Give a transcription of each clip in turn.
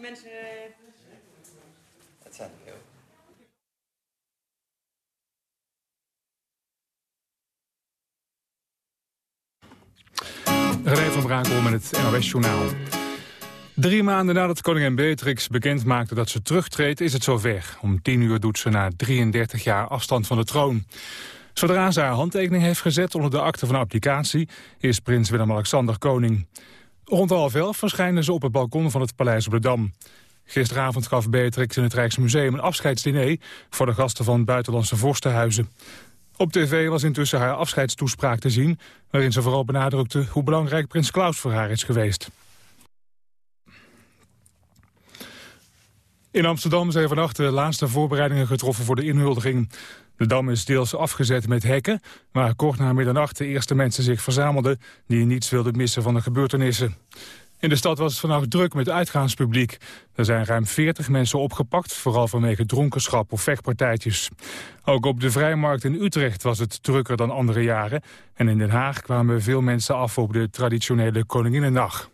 die mensen... Dat zijn er heel. René van Brakel met het NOS-journaal. Drie maanden nadat koningin Beatrix bekend maakte dat ze terugtreedt, is het zover. Om tien uur doet ze na 33 jaar afstand van de troon. Zodra ze haar handtekening heeft gezet onder de akte van applicatie, is prins Willem-Alexander koning. Rond half elf verschijnen ze op het balkon van het Paleis op de Dam. Gisteravond gaf Beatrix in het Rijksmuseum een afscheidsdiner voor de gasten van buitenlandse vorstenhuizen. Op tv was intussen haar afscheidstoespraak te zien... waarin ze vooral benadrukte hoe belangrijk prins Klaus voor haar is geweest. In Amsterdam zijn vannacht de laatste voorbereidingen getroffen voor de inhuldiging. De dam is deels afgezet met hekken, waar kort na middernacht de eerste mensen zich verzamelden die niets wilden missen van de gebeurtenissen. In de stad was het vannacht druk met uitgaanspubliek. Er zijn ruim 40 mensen opgepakt, vooral vanwege dronkenschap of vechtpartijtjes. Ook op de Vrijmarkt in Utrecht was het drukker dan andere jaren. En in Den Haag kwamen veel mensen af op de traditionele Koninginnendag.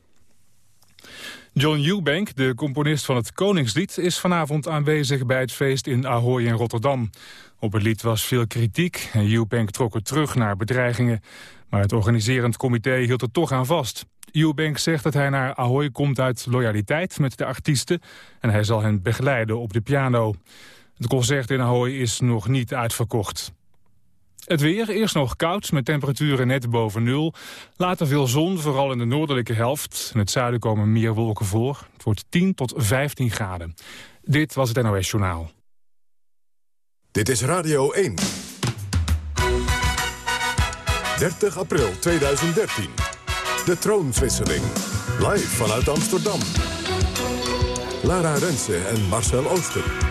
John Eubank, de componist van het Koningslied, is vanavond aanwezig bij het feest in Ahoy in Rotterdam. Op het lied was veel kritiek en Eubank trok het terug naar bedreigingen. Maar het organiserend comité hield er toch aan vast. Eubank zegt dat hij naar Ahoy komt uit loyaliteit met de artiesten... en hij zal hen begeleiden op de piano. Het concert in Ahoy is nog niet uitverkocht. Het weer, eerst nog koud, met temperaturen net boven nul. Later veel zon, vooral in de noordelijke helft. In het zuiden komen meer wolken voor. Het wordt 10 tot 15 graden. Dit was het NOS Journaal. Dit is Radio 1. 30 april 2013. De troonswisseling. Live vanuit Amsterdam. Lara Rensen en Marcel Ooster.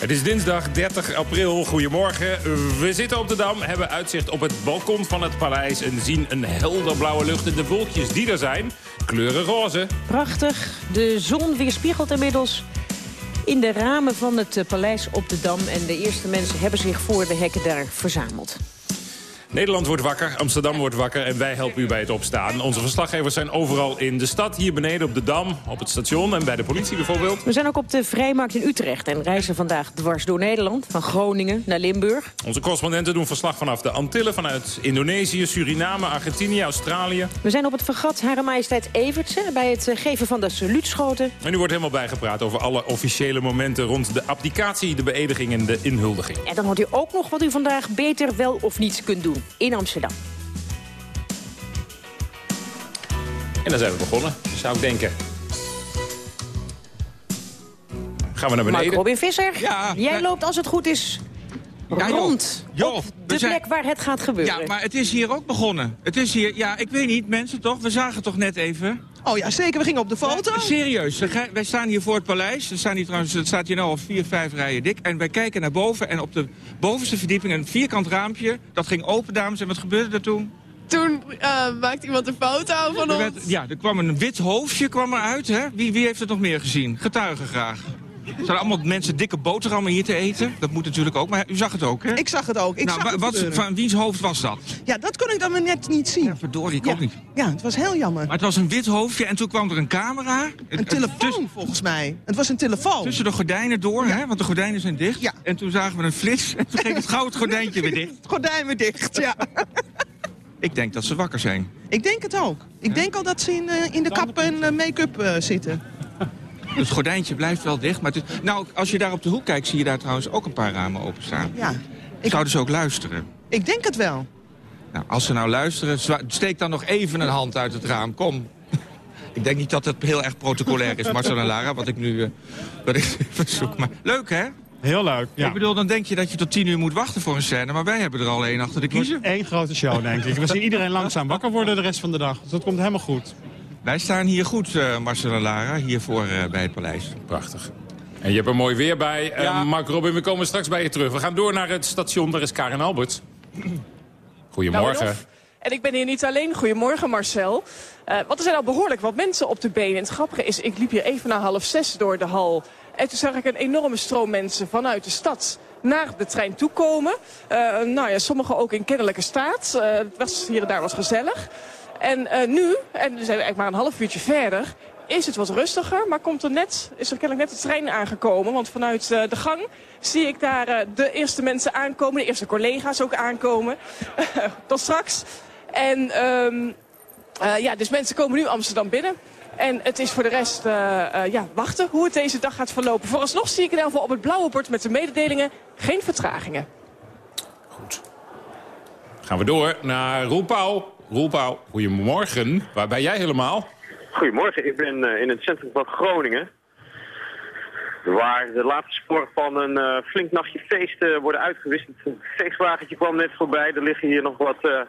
Het is dinsdag 30 april. Goedemorgen. We zitten op de Dam, hebben uitzicht op het balkon van het paleis... en zien een helder blauwe lucht en de wolkjes die er zijn. Kleuren roze. Prachtig. De zon weerspiegelt inmiddels in de ramen van het paleis op de Dam. En de eerste mensen hebben zich voor de hekken daar verzameld. Nederland wordt wakker, Amsterdam wordt wakker en wij helpen u bij het opstaan. Onze verslaggevers zijn overal in de stad, hier beneden op de Dam, op het station en bij de politie bijvoorbeeld. We zijn ook op de Vrijmarkt in Utrecht en reizen vandaag dwars door Nederland. Van Groningen naar Limburg. Onze correspondenten doen verslag vanaf de Antillen, vanuit Indonesië, Suriname, Argentinië, Australië. We zijn op het vergat Hare Majesteit Evertse bij het eh, geven van de saluutschoten. En u wordt helemaal bijgepraat over alle officiële momenten rond de abdicatie, de beëdiging en de inhuldiging. En dan hoort u ook nog wat u vandaag beter wel of niet kunt doen in Amsterdam. En dan zijn we begonnen, zou ik denken. Gaan we naar beneden? Mark Robin Visser, Ja, jij ja. loopt als het goed is Ja, rond Joh, op de zijn- plek waar het gaat gebeuren. Ja, maar het is hier ook begonnen. Het is hier, ja, ik weet niet, mensen toch? We zagen toch net even? Oh ja, zeker. We gingen op de foto. Serieus, wij staan hier voor het paleis. Er staan hier trouwens, het staat hier nou al vier, vijf rijen dik. En wij kijken naar boven en op de bovenste verdieping een vierkant raampje. Dat ging open, dames. En wat gebeurde er toen? Toen eh, maakte iemand een foto van Er ons. werd- ja, er kwam een wit hoofdje kwam eruit. Hè? Wie, wie heeft het nog meer gezien? Getuigen graag. Er staan allemaal mensen dikke boterhammen hier te eten. Dat moet natuurlijk ook, maar u zag het ook, hè? Ik zag het ook. Ik nou, zag het wat, van wiens hoofd was dat? Ja, dat kon ik dan maar net niet zien. Ja, verdorie, ik ja. ook niet. Ja, het was heel jammer. Maar het was een wit hoofdje en toen kwam er een camera. Een telefoon, volgens mij. Het was een telefoon. Tussen de gordijnen door, hè? want de gordijnen zijn dicht. Ja. En toen zagen we een flits en toen ging het gauw het gordijntje weer dicht. Het gordijn weer dicht, ja. Ik denk dat ze wakker zijn. ik denk het ook. Ik denk al dat ze in, eh, in de kap en eh, make-up eh, zitten. Het gordijntje blijft wel dicht. Maar het is- nou, als je daar op de hoek kijkt, zie je daar trouwens ook een paar ramen openstaan. Ja, ik, Zouden ze ook luisteren? ik denk het wel. Nou, als ze nou luisteren, steek dan nog even een hand uit het raam. Kom. Ik denk niet dat het heel erg protocolair is, Marcel en Lara, wat ik nu eh, wat ik verzoek. Maar leuk, hè? Heel leuk, ja. Ik bedoel, dan denk je dat je tot tien uur moet wachten voor een scène. Maar wij hebben er al één achter de kiezer. één grote show, denk ik. We zien iedereen langzaam wakker worden de rest van de dag. Dus dat komt helemaal goed. Wij staan hier goed, eh, Marcel en Lara, hiervoor eh, bij het paleis. Prachtig. En je hebt er mooi weer bij. Eh, Ja. Mark Robin, we komen straks bij je terug. We gaan door naar het station, daar is Karin Alberts. Goedemorgen. Nou, Rolf. En ik ben hier niet alleen. Goedemorgen Marcel. Eh, want er zijn al behoorlijk wat mensen op de benen. En het grappige is, ik liep hier even na half zes door de hal. En toen zag ik een enorme stroom mensen vanuit de stad naar de trein toe komen. Eh, nou ja, sommigen ook in kennelijke staat. Eh, het was hier en daar was gezellig. En eh, nu, en we zijn eigenlijk maar een half uurtje verder... is het wat rustiger, maar komt er net, is er kennelijk net de trein aangekomen. Want vanuit uh, de gang zie ik daar uh, de eerste mensen aankomen, de eerste collega's ook aankomen. Tot straks. En uh, ja, dus mensen komen nu Amsterdam binnen. En het is voor de rest ja, wachten hoe het deze dag gaat verlopen. Vooralsnog zie ik in ieder geval op het blauwe bord met de mededelingen geen vertragingen. Goed. Gaan we door naar Roel Pauw. Roel Pauw, goedemorgen. Waar ben jij helemaal? Goedemorgen, ik ben uh, in het centrum van Groningen. Waar de laatste sporen van een uh, flink nachtje feest uh, worden uitgewisseld. Een feestwagentje kwam net voorbij. Er liggen hier nog wat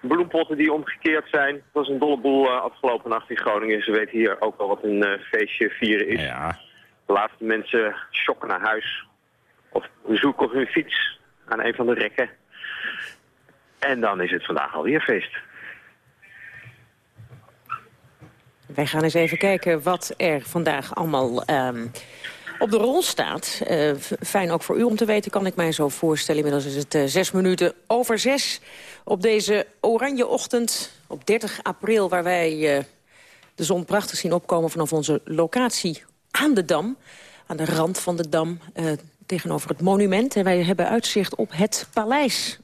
bloempotten die omgekeerd zijn. Het was een dolle boel afgelopen nacht in Groningen. Ze weten hier ook wel wat een feestje vieren is. Ja. De laatste mensen shocken naar huis. Of zoeken op hun fiets aan een van de rekken. En dan is het vandaag alweer feest. Wij gaan eens even kijken wat er vandaag allemaal um, op de rol staat. Uh, fijn ook voor u om te weten, kan ik mij zo voorstellen. Inmiddels is het uh, zes minuten over zes op deze oranje ochtend op 30 april... waar wij uh, de zon prachtig zien opkomen vanaf onze locatie aan de Dam. Aan de rand van de Dam, tegenover het monument. En wij hebben uitzicht op het paleis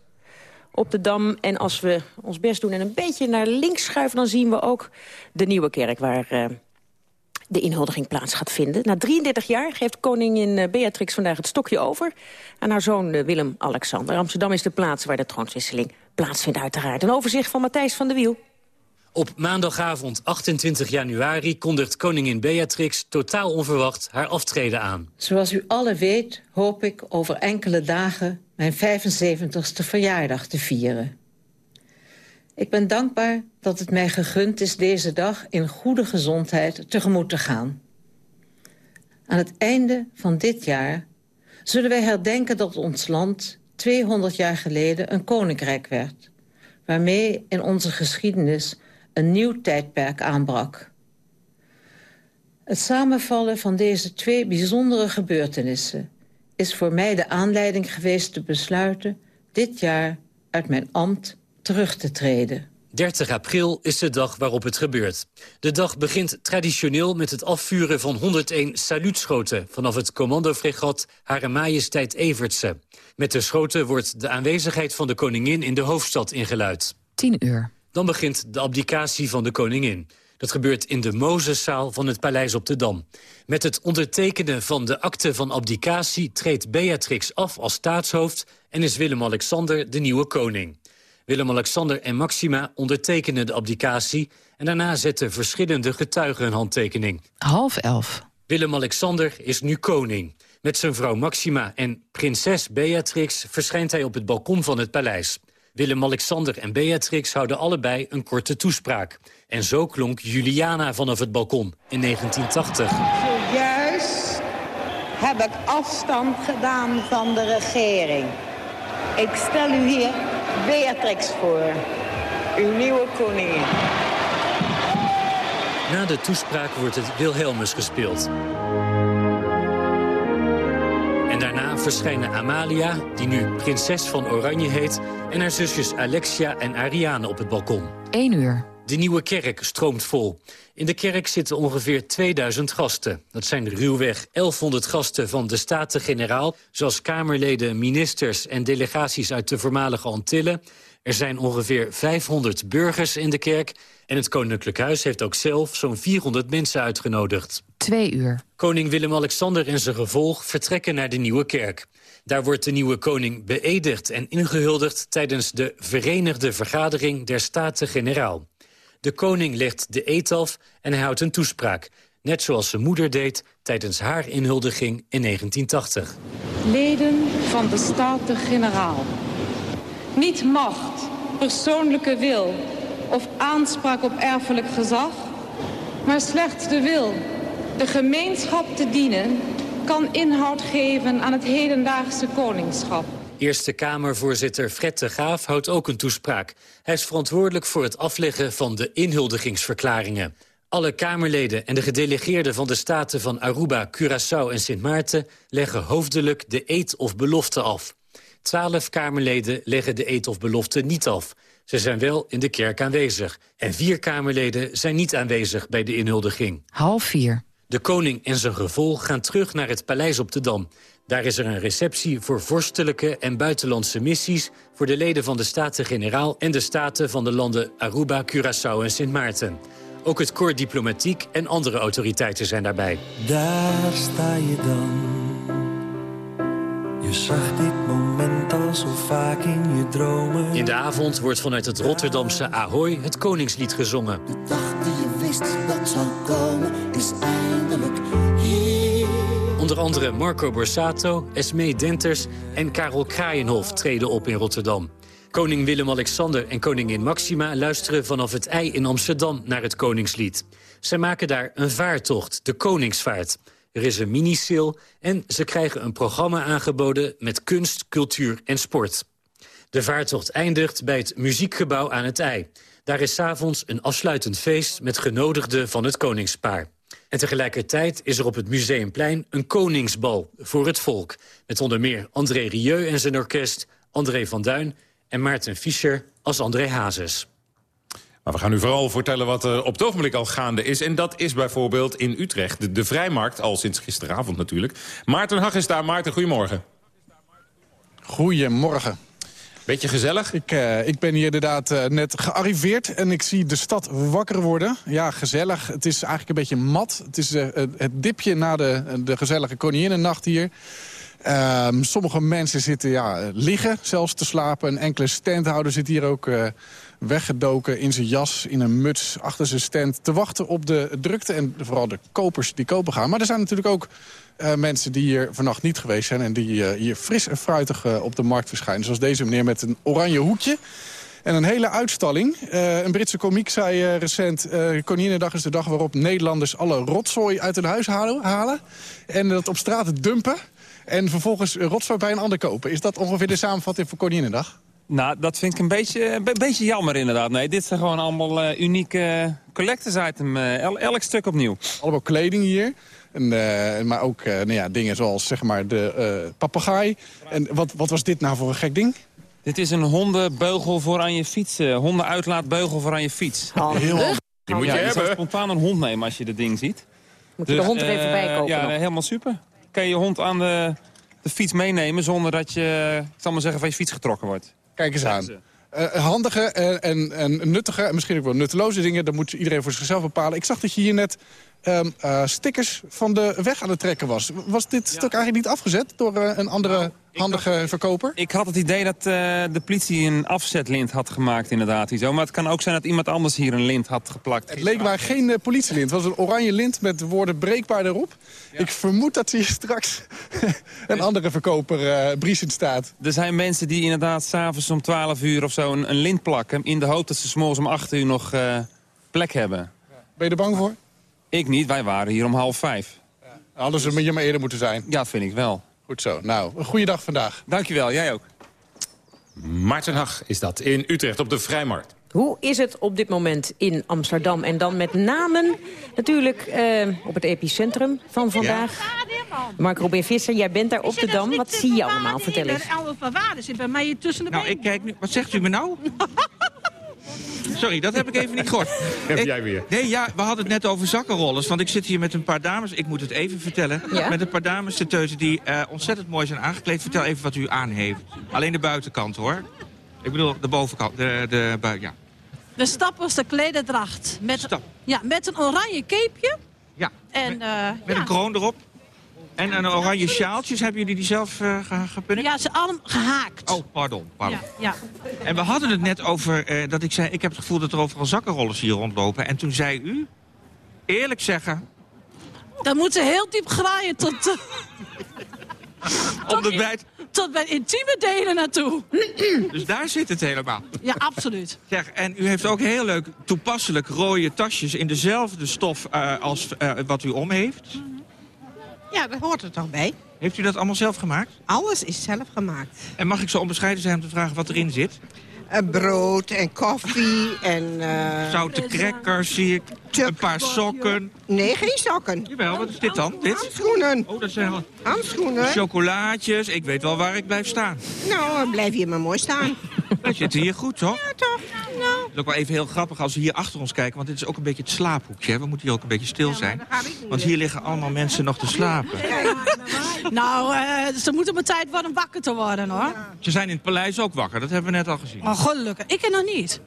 op de Dam. En als we ons best doen en een beetje naar links schuiven... dan zien we ook de Nieuwe Kerk waar uh, de inhuldiging plaats gaat vinden. Na 33 jaar geeft koningin Beatrix vandaag het stokje over... aan haar zoon Willem-Alexander. Amsterdam is de plaats waar de troonswisseling plaatsvindt uiteraard. Een overzicht van Matthijs van der Wiel. Op maandagavond 28 januari kondigt koningin Beatrix totaal onverwacht haar aftreden aan. Zoals u alle weet hoop ik over enkele dagen mijn 75ste verjaardag te vieren. Ik ben dankbaar dat het mij gegund is deze dag in goede gezondheid tegemoet te gaan. Aan het einde van dit jaar zullen wij herdenken dat ons land 200 jaar geleden een koninkrijk werd, waarmee in onze geschiedenis een nieuw tijdperk aanbrak. Het samenvallen van deze twee bijzondere gebeurtenissen is voor mij de aanleiding geweest te besluiten dit jaar uit mijn ambt terug te treden. 30 april is de dag waarop het gebeurt. De dag begint traditioneel met het afvuren van 101 saluutschoten... vanaf het commandofregat Hare Majesteit Evertse. Met de schoten wordt de aanwezigheid van de koningin in de hoofdstad ingeluid. 10 uur. Dan begint de abdicatie van de koningin. Dat gebeurt in de Mozeszaal van het Paleis op de Dam. Met het ondertekenen van de akte van abdicatie... treedt Beatrix af als staatshoofd... en is Willem-Alexander de nieuwe koning. Willem-Alexander en Maxima ondertekenen de abdicatie... en daarna zetten verschillende getuigen een handtekening. Half elf. Willem-Alexander is nu koning. Met zijn vrouw Maxima en prinses Beatrix verschijnt hij op het balkon van het paleis. Willem-Alexander en Beatrix houden allebei een korte toespraak. En zo klonk Juliana vanaf het balkon in 1980. Zojuist heb ik afstand gedaan van de regering. Ik stel u hier Beatrix voor, uw nieuwe koningin. Na de toespraak wordt het Wilhelmus gespeeld. En daarna verschijnen Amalia, die nu prinses van Oranje heet... en haar zusjes Alexia en Ariane op het balkon. 1 uur. De nieuwe kerk stroomt vol. In de kerk zitten ongeveer 2000 gasten. Dat zijn ruwweg 1100 gasten van de Staten-Generaal... zoals Kamerleden, ministers en delegaties uit de voormalige Antillen. Er zijn ongeveer 500 burgers in de kerk... en het Koninklijk Huis heeft ook zelf zo'n 400 mensen uitgenodigd. Twee uur. Koning Willem-Alexander en zijn gevolg vertrekken naar de nieuwe kerk. Daar wordt de nieuwe koning beëdigd en ingehuldigd... tijdens de Verenigde Vergadering der Staten-Generaal. De koning legt de eet af en hij houdt een toespraak. Net zoals zijn moeder deed tijdens haar inhuldiging in 1980. Leden van de Staten-Generaal. Niet macht, persoonlijke wil of aanspraak op erfelijk gezag... maar slechts de wil de gemeenschap te dienen... kan inhoud geven aan het hedendaagse koningschap. Eerste Kamervoorzitter Fred de Graaf houdt ook een toespraak. Hij is verantwoordelijk voor het afleggen van de inhuldigingsverklaringen. Alle Kamerleden en de gedelegeerden van de staten van Aruba, Curaçao en Sint Maarten... leggen hoofdelijk de eed of belofte af. Twaalf Kamerleden leggen de eed of belofte niet af. Ze zijn wel in de kerk aanwezig. En vier Kamerleden zijn niet aanwezig bij de inhuldiging. Half vier. De koning en zijn gevolg gaan terug naar het paleis op de Dam. Daar is er een receptie voor vorstelijke en buitenlandse missies... voor de leden van de Staten-Generaal en de staten van de landen Aruba, Curaçao en Sint Maarten. Ook het Corps Diplomatiek en andere autoriteiten zijn daarbij. Daar sta je dan. Je zag dit moment al zo vaak in je dromen. In de avond wordt vanuit het Rotterdamse Ahoy het Koningslied gezongen. Dag die je wist dat zou komen, is eindelijk hier. Onder andere Marco Borsato, Esmee Denters en Karel Kraaienhof treden op in Rotterdam. Koning Willem-Alexander en koningin Maxima luisteren vanaf het ei in Amsterdam naar het Koningslied. Zij maken daar een vaartocht, de Koningsvaart. Er is een mini-sale en ze krijgen een programma aangeboden met kunst, cultuur en sport. De vaartocht eindigt bij het muziekgebouw aan het ei. Daar is 's avonds een afsluitend feest met genodigden van het koningspaar. En tegelijkertijd is er op het Museumplein een koningsbal voor het volk. Met onder meer André Rieu en zijn orkest, André van Duin en Maarten Fischer als André Hazes. Maar we gaan u vooral vertellen wat er op het ogenblik al gaande is. En dat is bijvoorbeeld in Utrecht, de, de Vrijmarkt, al sinds gisteravond natuurlijk. Maarten Hag is daar. Maarten, goedemorgen. Goedemorgen. Beetje gezellig? Ik, uh, ik ben hier inderdaad uh, net gearriveerd en ik zie de stad wakker worden. Ja, gezellig. Het is eigenlijk een beetje mat. Het is uh, het dipje na de, de gezellige koninginnennacht hier. Um, sommige mensen zitten ja, liggen zelfs te slapen. Een enkele standhouder zit hier ook weggedoken in zijn jas, in een muts, achter zijn stand... te wachten op de drukte en vooral de kopers die kopen gaan. Maar er zijn natuurlijk ook uh, mensen die hier vannacht niet geweest zijn... en die uh, hier fris en fruitig uh, op de markt verschijnen. Zoals deze meneer met een oranje hoedje. En een hele uitstalling. een Britse komiek zei recent... Koninginnedag is de dag waarop Nederlanders alle rotzooi uit hun huis halen, halen en dat op straat dumpen... en vervolgens rotzooi bij een ander kopen. Is dat ongeveer de samenvatting voor Koninginnedag? Nou, dat vind ik een beetje, een beetje jammer inderdaad. Nee, dit zijn gewoon allemaal uh, unieke collectors item. Uh, el elk stuk opnieuw. Allemaal kleding hier. En, uh, maar ook nou ja, dingen zoals zeg maar de papegaai. En wat, wat was dit nou voor een gek ding? Dit is een hondenbeugel voor aan je fiets. hondenuitlaatbeugel voor aan je fiets. Heel Die moet je ja, hebben. Je spontaan een hond nemen als je dit ding ziet. Moet je de hond er even bij kopen Ja, nog? helemaal super. Kan je je hond aan de, de fiets meenemen zonder dat je, ik zal maar zeggen, van je fiets getrokken wordt. Kijk eens aan. Uh, handige en, en, en, nuttige en misschien ook wel nutteloze dingen... dat moet iedereen voor zichzelf bepalen. Ik zag dat je hier net um, uh, stickers van de weg aan het trekken was. Was dit stuk eigenlijk niet afgezet door uh, een andere nou, handige dacht, verkoper? Ik had het idee dat de politie een afzetlint had gemaakt inderdaad. Zo. Maar het kan ook zijn dat iemand anders hier een lint had geplakt. Het leek maar geen politielint. Het was een oranje lint met de woorden breekbaar erop. Ja. Ik vermoed dat hier straks een andere verkoper uh, briesend staat. Er zijn mensen die inderdaad s'avonds om 12 uur of zo een, een, lint plakken... in de hoop dat ze s'morgens om 8 uur nog uh, plek hebben. Ben je er bang voor? Ik niet, wij waren hier om half vijf. Ja. Hadden ze je maar eerder moeten zijn? Ja, vind ik wel. Goed zo. Nou, een goede dag vandaag. Dankjewel, jij ook. Maarten Hag is dat in Utrecht op de Vrijmarkt. Hoe is het op dit moment in Amsterdam? En dan met name natuurlijk eh, op het epicentrum van vandaag. Mark Robin Visser, jij bent daar op de Dam. Wat zie je allemaal? Vertel eens. van Waarde zit bij mij hier tussen de Nou, ik kijk nu... Wat zegt u me nou? Sorry, dat heb ik even niet gehoord. Heb Ik- jij weer. Nee, ja, we hadden het net over zakkenrollers. Want ik zit hier met een paar dames, ik moet het even vertellen. Ja? Met een paar dames te teuzen die eh, ontzettend mooi zijn aangekleed. Vertel even wat u aan heeft. Alleen de buitenkant, hoor. Ik bedoel, de bovenkant. De, de, bui- ja. De stapperste klederdracht. Met, ja, met een oranje capeje. Ja, En, eh, met ja. een kroon erop. En een oranje sjaaltjes. Hebben jullie die zelf ge- gepunnikt? Ja, ze allemaal gehaakt. Oh, pardon. pardon. Ja, ja. En we hadden het net over eh, dat ik zei... ik heb het gevoel dat er overal zakkenrollers hier rondlopen. En toen zei u, eerlijk zeggen... Dan moeten ze heel diep graaien tot, eh, Om de bij, tot bij intieme delen naartoe. dus daar zit het helemaal. Ja, absoluut. Zeg, en u heeft ook heel leuk toepasselijk rode tasjes... in dezelfde stof als wat u om heeft. Ja, daar hoort er toch bij. Heeft u dat allemaal zelf gemaakt? Alles is zelf gemaakt. En mag ik zo onbescheiden zijn om te vragen wat erin zit? En brood en koffie en... eh, Zoute crackers zie ik. Een paar sokken. Nee, geen sokken. Jawel, wat is dit dan? Dit? Handschoenen. Oh, dat zijn wel Handschoenen. chocolaatjes. Ik weet wel waar ik blijf staan. Nou, dan blijf hier maar mooi staan. We zitten hier goed, toch? Ja, toch? Nou. Het is ook wel even heel grappig als we hier achter ons kijken... want dit is ook een beetje het slaaphoekje. Hè? We moeten hier ook een beetje stil zijn. Want hier liggen allemaal mensen nog te slapen. Nou, eh, ze moeten op tijd worden wakker te worden, hoor. Ze zijn in het paleis ook wakker, dat hebben we net al gezien. Maar gelukkig, ik ken nog niet.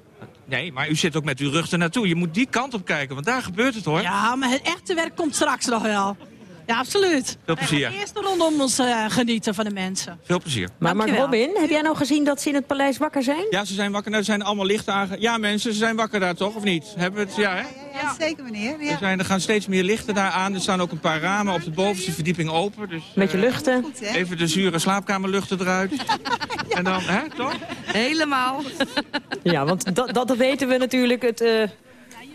Nee, maar u zit ook met uw rug ernaartoe. Je moet die kant op kijken, want daar gebeurt het, hoor. Ja, maar het echte werk komt straks nog wel. Ja, absoluut. Veel plezier. We gaan eerst rondom ons eh, genieten van de mensen. Veel plezier. Maar, maar. Robin, heb jij nou gezien dat ze in het paleis wakker zijn? Ja, ze zijn wakker. Nou, er zijn allemaal lichten aange... Ja, mensen, ze zijn wakker daar toch, of niet? Hebben we het, ja, hè? Ja, zeker meneer. Er, zijn, er gaan steeds meer lichten daar aan. Er staan ook een paar ramen op de bovenste verdieping open. Dus, Beetje eh, luchten. Even de zure slaapkamerluchten eruit. En dan, hè, toch? Helemaal. Ja, want dat, dat weten we natuurlijk. Het eh,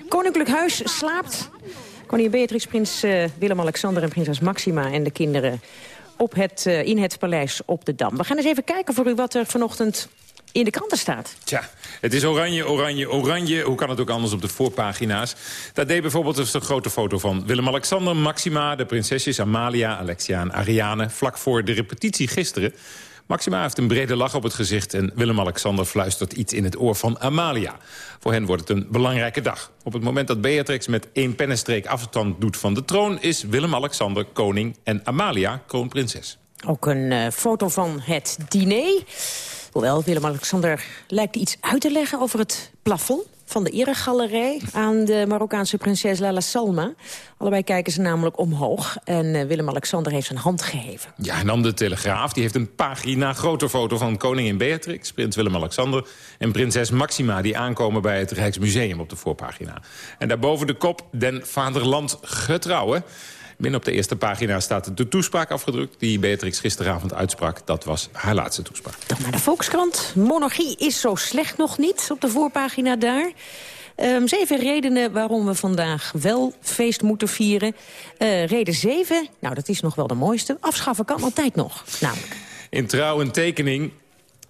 Koninklijk Huis slaapt. Koningin Beatrix, prins eh, Willem-Alexander en prinses Maxima en de kinderen op het, eh, in het paleis op de Dam. We gaan eens even kijken voor u wat er vanochtend in de kranten staat. Tja, het is oranje, oranje, oranje. Hoe kan het ook anders op de voorpagina's? Daar deed bijvoorbeeld een grote foto van Willem-Alexander, Maxima... de prinsesjes Amalia, Alexia en Ariane... vlak voor de repetitie gisteren. Maxima heeft een brede lach op het gezicht... en Willem-Alexander fluistert iets in het oor van Amalia. Voor hen wordt het een belangrijke dag. Op het moment dat Beatrix met één pennenstreek afstand doet van de troon... is Willem-Alexander koning en Amalia kroonprinses. Ook een eh, foto van het diner. Hoewel, Willem-Alexander lijkt iets uit te leggen over het plafond van de eregalerij aan de Marokkaanse prinses Lala Salma. Allebei kijken ze namelijk omhoog en eh, Willem-Alexander heeft zijn hand geheven. Ja, en dan de Telegraaf. Die heeft een pagina grote foto van koningin Beatrix... prins Willem-Alexander en prinses Maxima... die aankomen bij het Rijksmuseum op de voorpagina. En daarboven de kop den vaderland getrouwen. Binnen op de eerste pagina staat de toespraak afgedrukt... die Beatrix gisteravond uitsprak. Dat was haar laatste toespraak. Dan naar de Volkskrant. Monarchie is zo slecht nog niet op de voorpagina daar. Ehm, zeven redenen waarom we vandaag wel feest moeten vieren. Eh, reden zeven, nou dat is nog wel de mooiste. Afschaffen kan altijd nog, namelijk. In trouw een tekening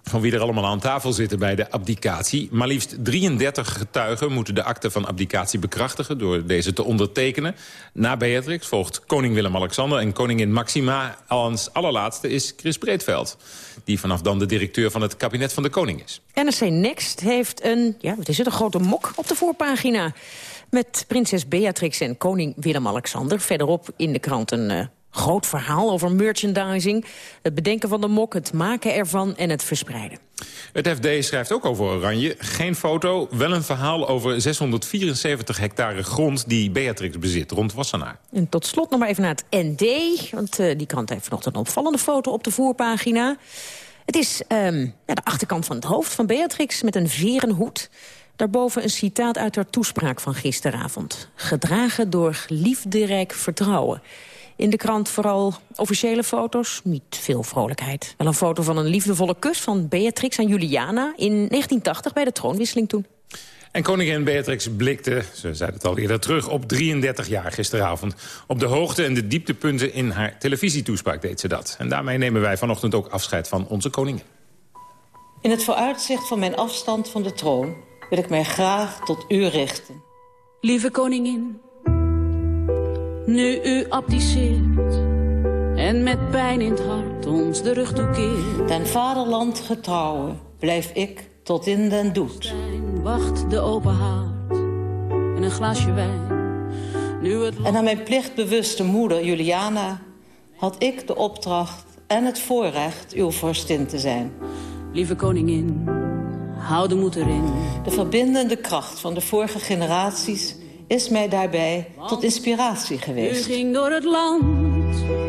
van wie er allemaal aan tafel zitten bij de abdicatie. Maar liefst 33 getuigen moeten de akte van abdicatie bekrachtigen... door deze te ondertekenen. Na Beatrix volgt koning Willem-Alexander en koningin Maxima. Als allerlaatste is Chris Breedveld... die vanaf dan de directeur van het kabinet van de koning is. NRC Next heeft een, ja, wat is het, een grote mok op de voorpagina. Met prinses Beatrix en koning Willem-Alexander. Verderop in de krant een uh, groot verhaal over merchandising. Het bedenken van de mok, het maken ervan en het verspreiden. Het FD schrijft ook over Oranje. Geen foto, wel een verhaal over 674 hectare grond... die Beatrix bezit, rond Wassenaar. En tot slot nog maar even naar het ND. Want uh, die krant heeft vanochtend een opvallende foto op de voorpagina. Het is um, ja, de achterkant van het hoofd van Beatrix met een verenhoed. Daarboven een citaat uit haar toespraak van gisteravond. Gedragen door liefderijk vertrouwen. In de krant vooral officiële foto's, niet veel vrolijkheid. Wel een foto van een liefdevolle kus van Beatrix aan Juliana... in 1980 bij de troonwisseling toen. En koningin Beatrix blikte, ze zei het al eerder terug... op 33 jaar gisteravond. Op de hoogte en de dieptepunten in haar televisietoespraak deed ze dat. En daarmee nemen wij vanochtend ook afscheid van onze koningin. In het vooruitzicht van mijn afstand van de troon... wil ik mij graag tot u richten. Lieve koningin, nu u abdiceert... en met pijn in het hart ons de rug toekeert... Den vaderland getrouwen blijf ik tot in den doet. Wacht de open haard en een glaasje wijn. Nu het en aan mijn plichtbewuste moeder Juliana... had ik de opdracht en het voorrecht uw vorstin te zijn. Lieve koningin, hou de moed erin. De verbindende kracht van de vorige generaties is mij daarbij tot inspiratie geweest. U ging door het land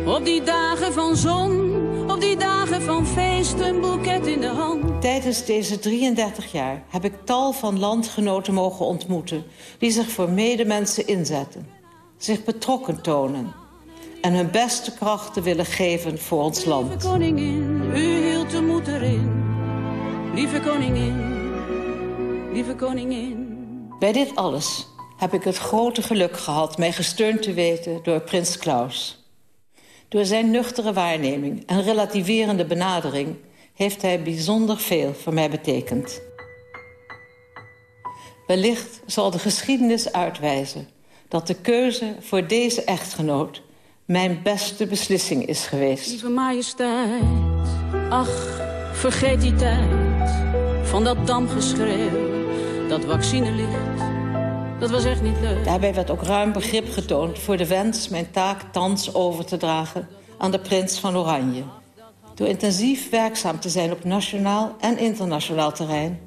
op die dagen van zon, op die dagen van feest, een boeket in de hand. Tijdens deze 33 jaar heb ik tal van landgenoten mogen ontmoeten... die zich voor medemensen inzetten, zich betrokken tonen... en hun beste krachten willen geven voor ons land. Lieve koningin, u hield de moed erin. Lieve koningin, lieve koningin. Bij dit alles heb ik het grote geluk gehad mij gesteund te weten door prins Klaus. Door zijn nuchtere waarneming en relativerende benadering... heeft hij bijzonder veel voor mij betekend. Wellicht zal de geschiedenis uitwijzen... dat de keuze voor deze echtgenoot mijn beste beslissing is geweest. Lieve majesteit, ach, vergeet die tijd van dat damgeschreeuw, dat vaccinelicht. Dat was echt niet leuk. Daarbij werd ook ruim begrip getoond voor de wens mijn taak thans over te dragen aan de prins van Oranje. Door intensief werkzaam te zijn op nationaal en internationaal terrein...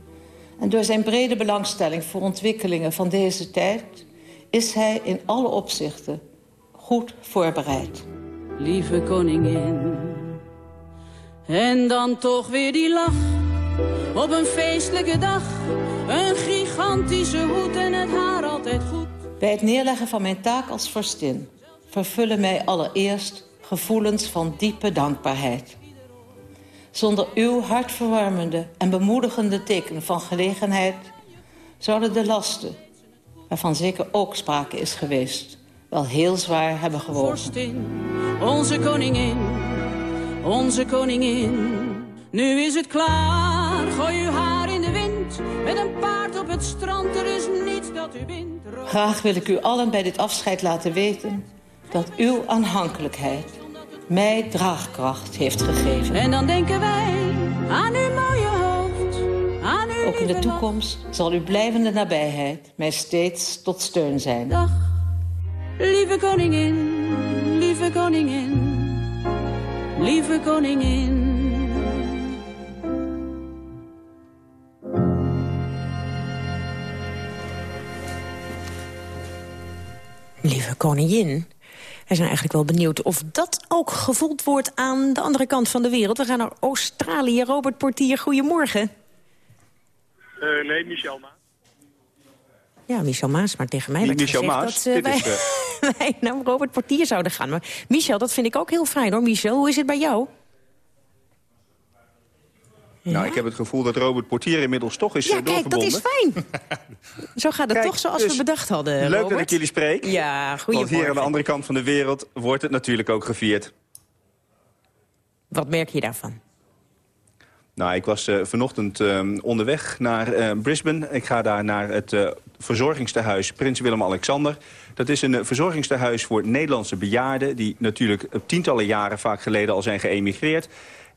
en door zijn brede belangstelling voor ontwikkelingen van deze tijd... is hij in alle opzichten goed voorbereid. Lieve koningin. En dan toch weer die lach op een feestelijke dag. Een gigantische hoed en het haar altijd goed. Bij het neerleggen van mijn taak als vorstin... vervullen mij allereerst gevoelens van diepe dankbaarheid. Zonder uw hartverwarmende en bemoedigende tekenen van gelegenheid... zouden de lasten, waarvan zeker ook sprake is geweest... wel heel zwaar hebben gewogen. Vorstin, onze koningin, onze koningin. Nu is het klaar, gooi uw haar. Met een paard op het strand, er is niets dat u bindt. Graag wil ik u allen bij dit afscheid laten weten... dat uw aanhankelijkheid mij draagkracht heeft gegeven. En dan denken wij aan uw mooie hoofd. Aan uw Ook in de toekomst zal uw blijvende nabijheid mij steeds tot steun zijn. Dag, lieve koningin, lieve koningin, lieve koningin. Lieve koningin. Wij zijn eigenlijk wel benieuwd of dat ook gevoeld wordt aan de andere kant van de wereld. We gaan naar Australië. Robert Portier, goedemorgen. Uh, nee, Michel Maas. Ja, Michel Maas, maar tegen mij werd Michel gezegd Maas, dat uh, dit wij, is, uh... wij naar Robert Portier zouden gaan. Maar Michel, dat vind ik ook heel fijn hoor. Michel, hoe is het bij jou? Nou, ik heb het gevoel dat Robert Portier inmiddels toch is Ja, eh, kijk, dat is fijn. Zo gaat het Kijk, toch zoals dus we bedacht hadden, Leuk Robert. dat ik jullie spreek. Ja, Want hier aan de andere kant van de wereld wordt het natuurlijk ook gevierd. Wat merk je daarvan? Nou, ik was uh, vanochtend uh, onderweg naar uh, Brisbane. Ik ga daar naar het verzorgingstehuis Prins Willem-Alexander. Dat is een verzorgingstehuis voor Nederlandse bejaarden... die natuurlijk tientallen jaren vaak geleden al zijn geëmigreerd.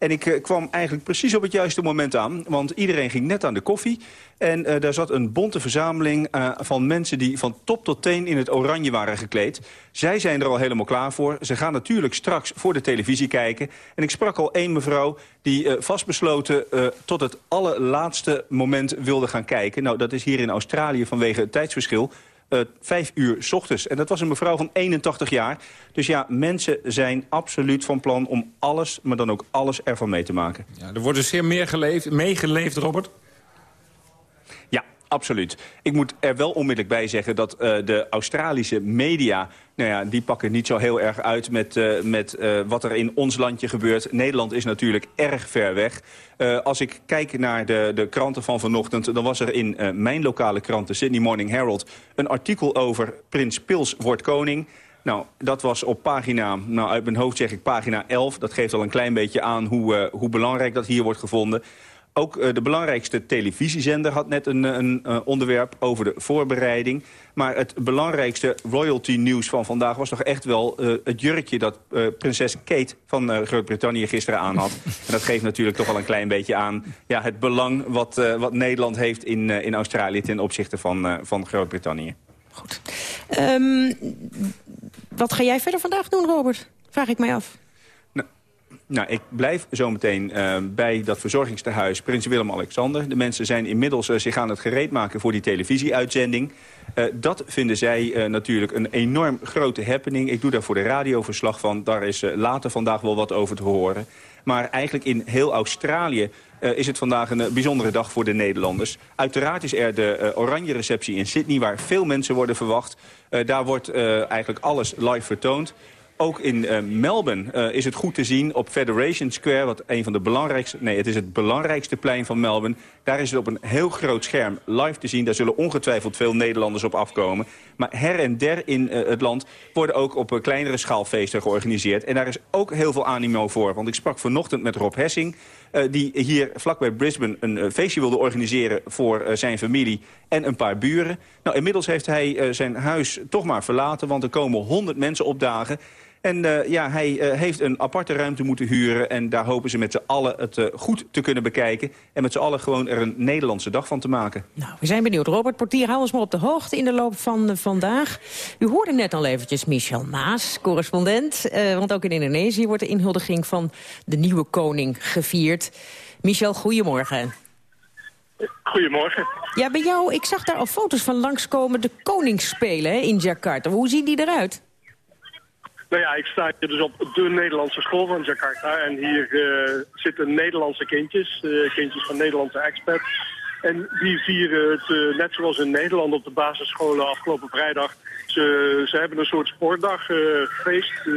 En ik uh, kwam eigenlijk precies op het juiste moment aan. Want iedereen ging net aan de koffie. En uh, daar zat een bonte verzameling uh, van mensen die van top tot teen in het oranje waren gekleed. Zij zijn er al helemaal klaar voor. Ze gaan natuurlijk straks voor de televisie kijken. En ik sprak al één mevrouw die vastbesloten tot het allerlaatste moment wilde gaan kijken. Nou, dat is hier in Australië vanwege het tijdsverschil vijf uur s ochtends. En dat was een mevrouw van 81 jaar. Dus ja, mensen zijn absoluut van plan om alles, maar dan ook alles ervan mee te maken. Ja, er wordt dus zeer meer geleefd, meegeleefd, Robert? Absoluut. Ik moet er wel onmiddellijk bij zeggen dat uh, de Australische media... Nou ja, die pakken niet zo heel erg uit met, uh, met uh, wat er in ons landje gebeurt. Nederland is natuurlijk erg ver weg. Als ik kijk naar de, de kranten van vanochtend... dan was er in mijn lokale krant, de Sydney Morning Herald... een artikel over Prins Pils wordt koning... Nou, dat was op pagina, nou uit mijn hoofd zeg ik pagina 11. Dat geeft al een klein beetje aan hoe, hoe belangrijk dat hier wordt gevonden. Ook uh, de belangrijkste televisiezender had net een, een uh, onderwerp over de voorbereiding. Maar het belangrijkste royalty nieuws van vandaag was toch echt wel uh, het jurkje dat prinses Kate van Groot-Brittannië gisteren aan had. en dat geeft natuurlijk toch wel een klein beetje aan ja, het belang wat, wat Nederland heeft in, in Australië ten opzichte van, van Groot-Brittannië. Goed. Um, wat ga jij verder vandaag doen, Robert? Vraag ik mij af. Nou, ik blijf zometeen uh, bij dat verzorgingstehuis Prins Willem-Alexander. De mensen zijn inmiddels uh, zich aan het gereed maken voor die televisieuitzending. Uh, dat vinden zij natuurlijk een enorm grote happening. Ik doe daar voor de radioverslag van. Daar is later vandaag wel wat over te horen. Maar eigenlijk in heel Australië is het vandaag een bijzondere dag voor de Nederlanders. Uiteraard is er de oranje receptie in Sydney... waar veel mensen worden verwacht. daar wordt eigenlijk alles live vertoond. Ook in uh, Melbourne uh, is het goed te zien op Federation Square... wat een van de belangrijkste... nee, het is het belangrijkste plein van Melbourne. Daar is het op een heel groot scherm live te zien. Daar zullen ongetwijfeld veel Nederlanders op afkomen. Maar her en der in uh, het land worden ook op kleinere schaal feesten georganiseerd. En daar is ook heel veel animo voor. Want ik sprak vanochtend met Rob Hessing... Uh, die hier vlakbij Brisbane een uh, feestje wilde organiseren voor zijn familie en een paar buren. Nou, inmiddels heeft hij zijn huis toch maar verlaten, want er komen honderd mensen opdagen. En uh, ja, hij uh, heeft een aparte ruimte moeten huren. En daar hopen ze met z'n allen het uh, goed te kunnen bekijken. En met z'n allen gewoon er een Nederlandse dag van te maken. Nou, we zijn benieuwd. Robert Portier, hou ons maar op de hoogte in de loop van vandaag. U hoorde net al eventjes Michel Maas, correspondent. want ook in Indonesië wordt de inhuldiging van de nieuwe koning gevierd. Michel, goedemorgen. Goedemorgen. Ja, bij jou, ik zag daar al foto's van langskomen de koningsspelen hè, in Jakarta. Hoe zien die eruit? Nou ja, ik sta hier dus op de Nederlandse school van Jakarta. En hier uh, zitten Nederlandse kindjes, uh, kindjes van Nederlandse expats. En die vieren het uh, net zoals in Nederland op de basisscholen afgelopen vrijdag. Ze, ze hebben een soort sportdag, feest,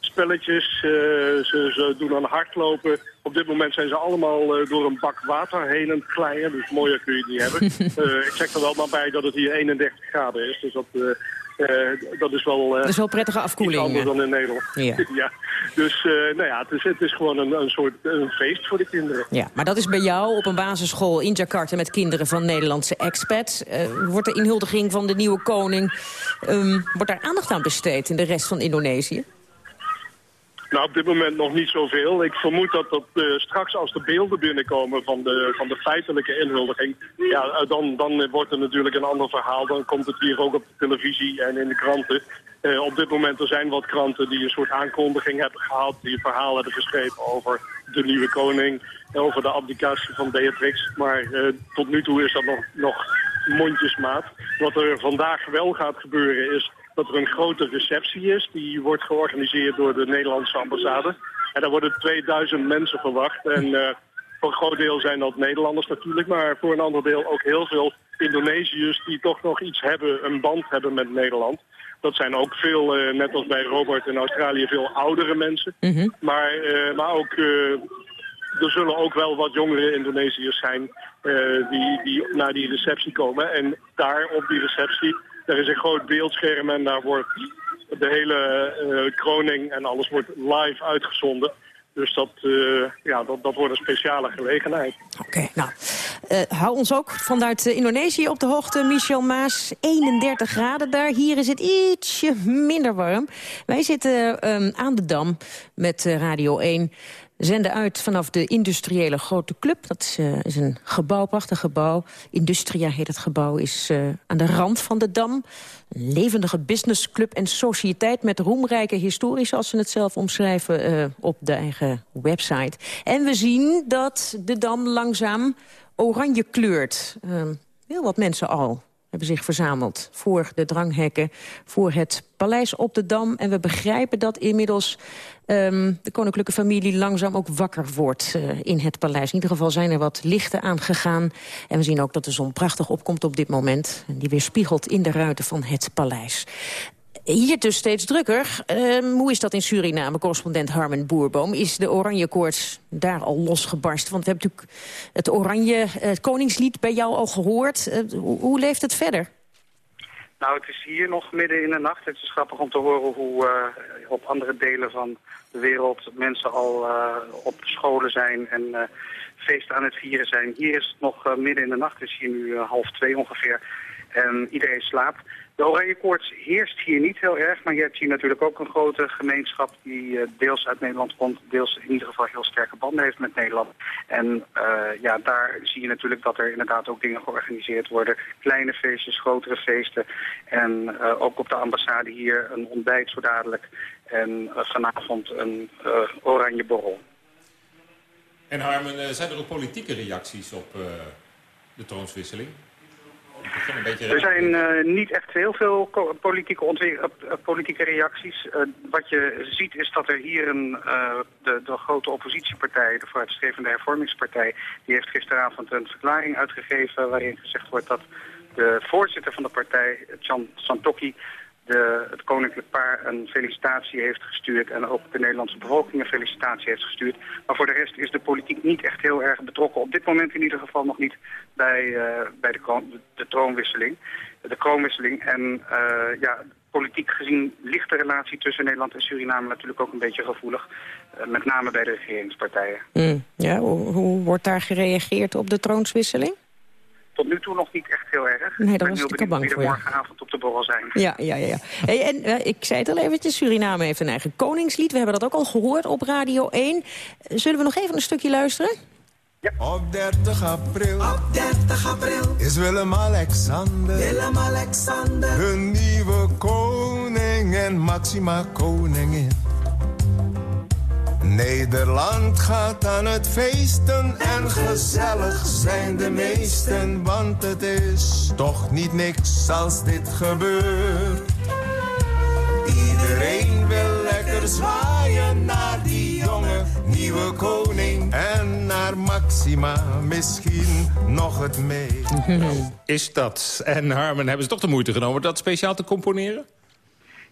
spelletjes. ze, ze doen aan hardlopen. Op dit moment zijn ze allemaal door een bak water heen het glijden. Dus mooier kun je het niet hebben. ik zeg er wel maar bij dat het hier 31 graden is. Dus dat, uh, dat is wel... dat is wel prettige afkoeling. anders dan in Nederland. Ja. ja. Dus nou ja, het is, het is gewoon een, een soort een feest voor de kinderen. Ja, maar dat is bij jou op een basisschool in Jakarta met kinderen van Nederlandse expats. wordt de inhuldiging van de nieuwe koning... Um, wordt daar aandacht aan besteed in de rest van Indonesië? Nou, op dit moment nog niet zoveel. Ik vermoed dat dat uh, straks als de beelden binnenkomen van de, van de feitelijke inhuldiging... ja, dan, dan wordt het natuurlijk een ander verhaal. Dan komt het hier ook op de televisie en in de kranten. Uh, op dit moment er zijn wat kranten die een soort aankondiging hebben gehad... die een verhaal hebben geschreven over de nieuwe koning... over de abdicatie van Beatrix. Maar tot nu toe is dat nog, nog mondjesmaat. Wat er vandaag wel gaat gebeuren is dat er een grote receptie is. Die wordt georganiseerd door de Nederlandse ambassade. En daar worden 2000 mensen verwacht. En uh, voor een groot deel zijn dat Nederlanders natuurlijk. Maar voor een ander deel ook heel veel Indonesiërs die toch nog iets hebben, een band hebben met Nederland. Dat zijn ook veel, uh, net als bij Robert in Australië, veel oudere mensen. Mm -hmm. maar, uh, maar ook, er zullen ook wel wat jongere Indonesiërs zijn die, die naar die receptie komen. En daar op die receptie er is een groot beeldscherm en daar wordt de hele uh, kroning en alles wordt live uitgezonden. Dus dat, uh, ja, dat, dat wordt een speciale gelegenheid. Oké, nou, uh, hou ons ook vanuit Indonesië op de hoogte, Michel Maas. 31 graden daar, hier is het ietsje minder warm. Wij zitten um, aan de Dam met Radio 1 zenden uit vanaf de industriële grote club. Dat is, uh, is een gebouw, prachtig gebouw. Industria heet het gebouw, is uh, aan de rand van de Dam. Een levendige businessclub en sociëteit met roemrijke historie... zoals ze het zelf omschrijven uh, op de eigen website. En we zien dat de Dam langzaam oranje kleurt. heel wat mensen al hebben zich verzameld voor de dranghekken, voor het paleis op de Dam. En we begrijpen dat inmiddels um, de koninklijke familie langzaam ook wakker wordt uh, in het paleis. In ieder geval zijn er wat lichten aangegaan. En we zien ook dat de zon prachtig opkomt op dit moment. En die weer spiegelt in de ruiten van het paleis. Hier dus steeds drukker. Uh, hoe is dat in Suriname, correspondent Harmen Boerboom? Is de oranje koorts daar al losgebarst? Want we hebben natuurlijk het oranje uh, het koningslied bij jou al gehoord. Uh, hoe, hoe, leeft het verder? Nou, het is hier nog midden in de nacht. Het is grappig om te horen hoe uh, op andere delen van de wereld mensen al op scholen zijn en feesten aan het vieren zijn. Hier is het nog midden in de nacht. Het is hier nu half twee ongeveer. En iedereen slaapt. De oranje koorts heerst hier niet heel erg, maar je hebt hier natuurlijk ook een grote gemeenschap die uh, deels uit Nederland komt, deels in ieder geval heel sterke banden heeft met Nederland. En uh, ja, daar zie je natuurlijk dat er inderdaad ook dingen georganiseerd worden. Kleine feestjes, grotere feesten. En uh, ook op de ambassade hier een ontbijt zo dadelijk. En vanavond een oranje borrel. En Harmen, zijn er ook politieke reacties op de troonswisseling? Er zijn uh, niet echt heel veel politieke, uh, politieke reacties. Uh, wat je ziet is dat er hier een, de, de, grote oppositiepartij, de vooruitstrevende hervormingspartij, die heeft gisteravond een verklaring uitgegeven waarin gezegd wordt dat de voorzitter van de partij, Chan Santokki, de, het koninklijk paar een felicitatie heeft gestuurd... en ook de Nederlandse bevolking een felicitatie heeft gestuurd. Maar voor de rest is de politiek niet echt heel erg betrokken. Op dit moment in ieder geval nog niet bij, uh, bij de, kroon, de troonwisseling. De kroonwisseling. En uh, ja, politiek gezien ligt de relatie tussen Nederland en Suriname natuurlijk ook een beetje gevoelig. Uh, met name bij de regeringspartijen. Mm, ja, hoe, hoe wordt daar gereageerd op de troonswisseling? Tot nu toe nog niet echt heel erg. Nee, daar was ik al bang voor, ja. morgenavond op de borrel zijn. Ja, ja, ja. ja. Hey, en eh, ik zei het al eventjes, Suriname heeft een eigen koningslied. We hebben dat ook al gehoord op Radio 1. Eh, Zullen we nog even een stukje luisteren? Op 30 april, op 30 april is Willem-Alexander, Willem-Alexander, de nieuwe koning en Maxima koningin. Nederland gaat aan het feesten en gezellig zijn de meesten, want het is toch niet niks als dit gebeurt. Iedereen wil lekker zwaaien naar die jonge nieuwe koning. En naar Maxima misschien nog het mee. Is dat? En Harmen, hebben ze toch de moeite genomen dat speciaal te componeren?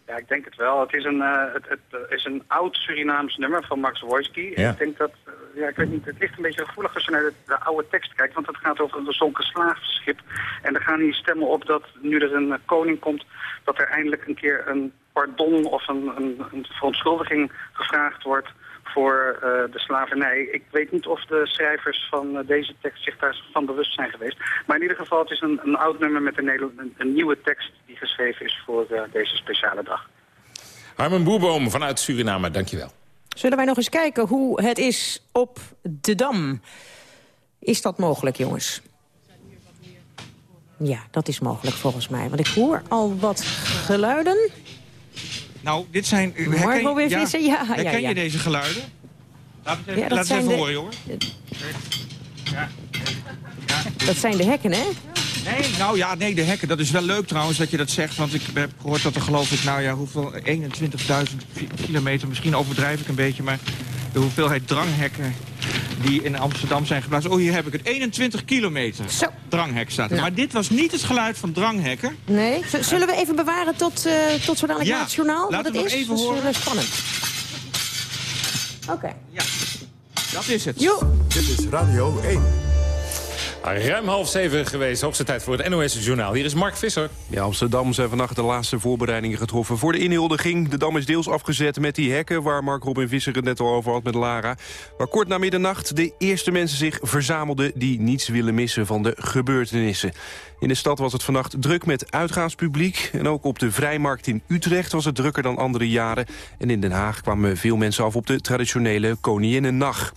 Ja, ik denk het wel. Het is een, eh, het, het eh, is een oud Surinaams nummer van Max Wojski. Ja. Ik denk dat, eh, ja, ik weet niet, het ligt een beetje gevoelig als je naar de, de oude tekst kijkt. Want het gaat over een gezonken slaafschip. En er gaan hier stemmen op dat nu er een koning komt, dat er eindelijk een keer een pardon of een, een, een verontschuldiging gevraagd wordt voor eh, de slavernij. Ik weet niet of de schrijvers van eh, deze tekst zich daarvan bewust zijn geweest. Maar in ieder geval, het is een, een oud nummer met een, een nieuwe tekst die geschreven is voor eh, deze speciale dag. Harmen Boerboom vanuit Suriname, dankjewel. Zullen wij nog eens kijken hoe het is op de Dam? Is dat mogelijk, jongens? Ja, dat is mogelijk volgens mij. Want ik hoor al wat geluiden. Nou, dit zijn... Marco weer vissen, ja, ja, Herken ja. je deze geluiden? Laat het even, Ja, laat het zijn even de- horen, jongen. Dat zijn de hekken, hè? Nee, nou ja, nee, de hekken. Dat is wel leuk trouwens dat je dat zegt. Want ik heb gehoord dat er geloof ik, nou ja, hoeveel, 21.000 ki- kilometer. Misschien overdrijf ik een beetje, maar de hoeveelheid dranghekken die in Amsterdam zijn geplaatst. Oh, hier heb ik het. 21 kilometer dranghek staat er. Nou. Maar dit was niet het geluid van dranghekken. Nee. Z- Zullen we even bewaren tot, eh tot zo dadelijk Ja, na het journaal? laten wat we het is? even Dat is, horen. eh, spannend. Oké. Dat is het. Dit is Radio 1. Ruim half zeven geweest, hoogste tijd voor het NOS-journaal. Hier is Mark Visser. Ja, Amsterdam zijn vannacht de laatste voorbereidingen getroffen voor de inhuldiging. De dam is deels afgezet met die hekken waar Mark Robin Visser het net al over had met Lara. Waar kort na middernacht de eerste mensen zich verzamelden die niets willen missen van de gebeurtenissen. In de stad was het vannacht druk met uitgaanspubliek. En ook op de Vrijmarkt in Utrecht was het drukker dan andere jaren. En in Den Haag kwamen veel mensen af op de traditionele Koninginnennacht.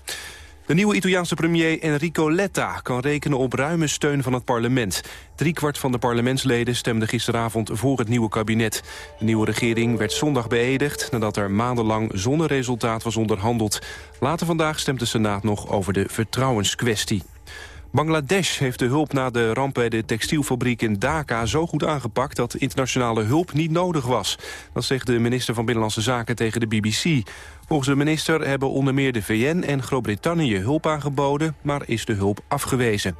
De nieuwe Italiaanse premier Enrico Letta kan rekenen op ruime steun van het parlement. Driekwart van de parlementsleden stemde gisteravond voor het nieuwe kabinet. De nieuwe regering werd zondag beëdigd nadat er maandenlang zonder resultaat was onderhandeld. Later vandaag stemt de Senaat nog over de vertrouwenskwestie. Bangladesh heeft de hulp na de ramp bij de textielfabriek in Dhaka zo goed aangepakt dat internationale hulp niet nodig was. Dat zegt de minister van Binnenlandse Zaken tegen de BBC. Volgens de minister hebben onder meer de VN en Groot-Brittannië hulp aangeboden, maar is de hulp afgewezen.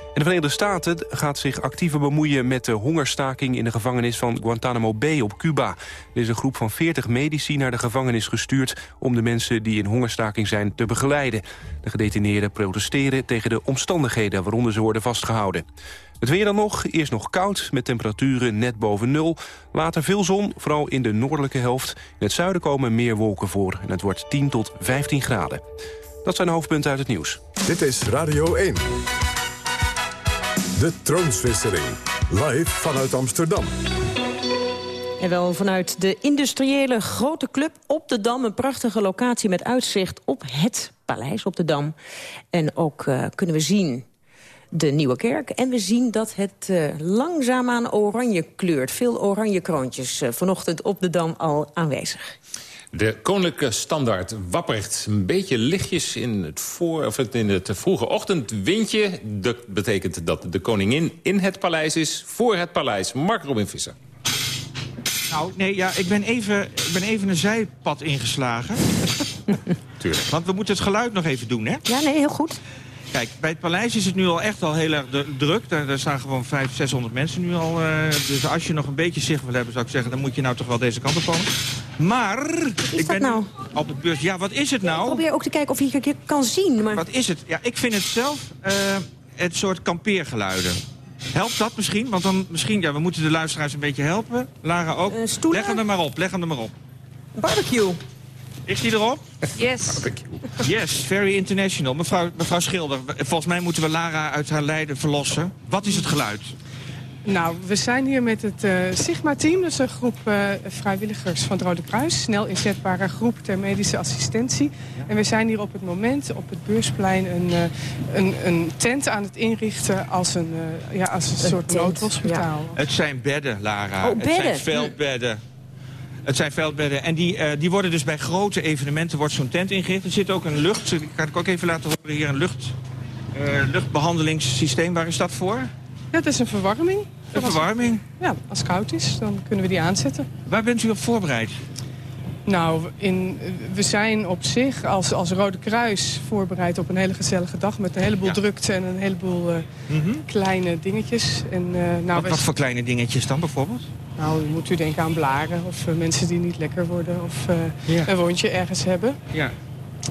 En de Verenigde Staten gaat zich actiever bemoeien met de hongerstaking in de gevangenis van Guantanamo Bay op Cuba. Er is een groep van 40 medici naar de gevangenis gestuurd om de mensen die in hongerstaking zijn te begeleiden. De gedetineerden protesteren tegen de omstandigheden waaronder ze worden vastgehouden. Het weer dan nog, eerst nog koud met temperaturen net boven nul. Later veel zon, vooral in de noordelijke helft. In het zuiden komen meer wolken voor en het wordt 10 tot 15 graden. Dat zijn de hoofdpunten uit het nieuws. Dit is Radio 1. De troonswisseling. Live vanuit Amsterdam. En wel vanuit de industriële grote club op de Dam. Een prachtige locatie met uitzicht op het paleis op de Dam. En ook eh, kunnen we zien de Nieuwe Kerk. En we zien dat het eh, langzaamaan oranje kleurt. Veel oranje kroontjes eh, vanochtend op de Dam al aanwezig. De koninklijke standaard wappert een beetje lichtjes in het, voor, of het- in het vroege ochtendwindje. Dat betekent dat de koningin in het paleis is, voor het paleis. Mark Robin Visser. Nou, nee, ja, ik ben even, ik ben even een zijpad ingeslagen. Tuurlijk. Want we moeten het geluid nog even doen, hè? Ja, nee, heel goed. Kijk, bij het paleis is het nu al echt al heel erg de- druk. Daar, daar staan gewoon 500, 600 mensen nu al. eh, dus als je nog een beetje zicht wil hebben, zou ik zeggen... dan moet je nou toch wel deze kant op komen. Maar... ik ben nou? op het beurs. Ja, wat is het nou? Probeer ook te kijken of je het kan zien. Maar... Wat is het? Ja, ik vind het zelf eh, het soort kampeergeluiden. Helpt dat misschien? Want dan misschien, ja, we moeten de luisteraars een beetje helpen. Lara ook. leg hem er maar op, leg hem er maar op. Barbecue. Is die erop? Yes. Yes, very international. Mevrouw, mevrouw Schilder, volgens mij moeten we Lara uit haar lijden verlossen. Wat is het geluid? Nou, we zijn hier met het uh, Sigma-team. Dat is een groep uh, vrijwilligers van het Rode Kruis. Snel inzetbare groep ter medische assistentie. En we zijn hier op het moment op het Beursplein een, uh, een, een tent aan het inrichten als een, ja, als een soort noodhospitaal. Ja. Het zijn bedden, Lara. Oh, bedden. Het zijn veldbedden. Het zijn veldbedden. En die, uh, die worden dus bij grote evenementen wordt zo'n tent ingericht. Er zit ook een lucht, ik kan ik ook even laten horen hier, een lucht, uh, luchtbehandelingssysteem. Waar is dat voor? Ja, dat is een verwarming. Een verwarming? Ja, als het koud is, dan kunnen we die aanzetten. Waar bent u op voorbereid? Nou, in, we zijn op zich als, als Rode Kruis voorbereid op een hele gezellige dag... met een heleboel ja. drukte en een heleboel uh, mm -hmm. kleine dingetjes. En, uh, nou, wat, wat voor kleine dingetjes dan bijvoorbeeld? Nou, moet u denken aan blaren of uh, mensen die niet lekker worden... of ja. een wondje ergens hebben. Ja.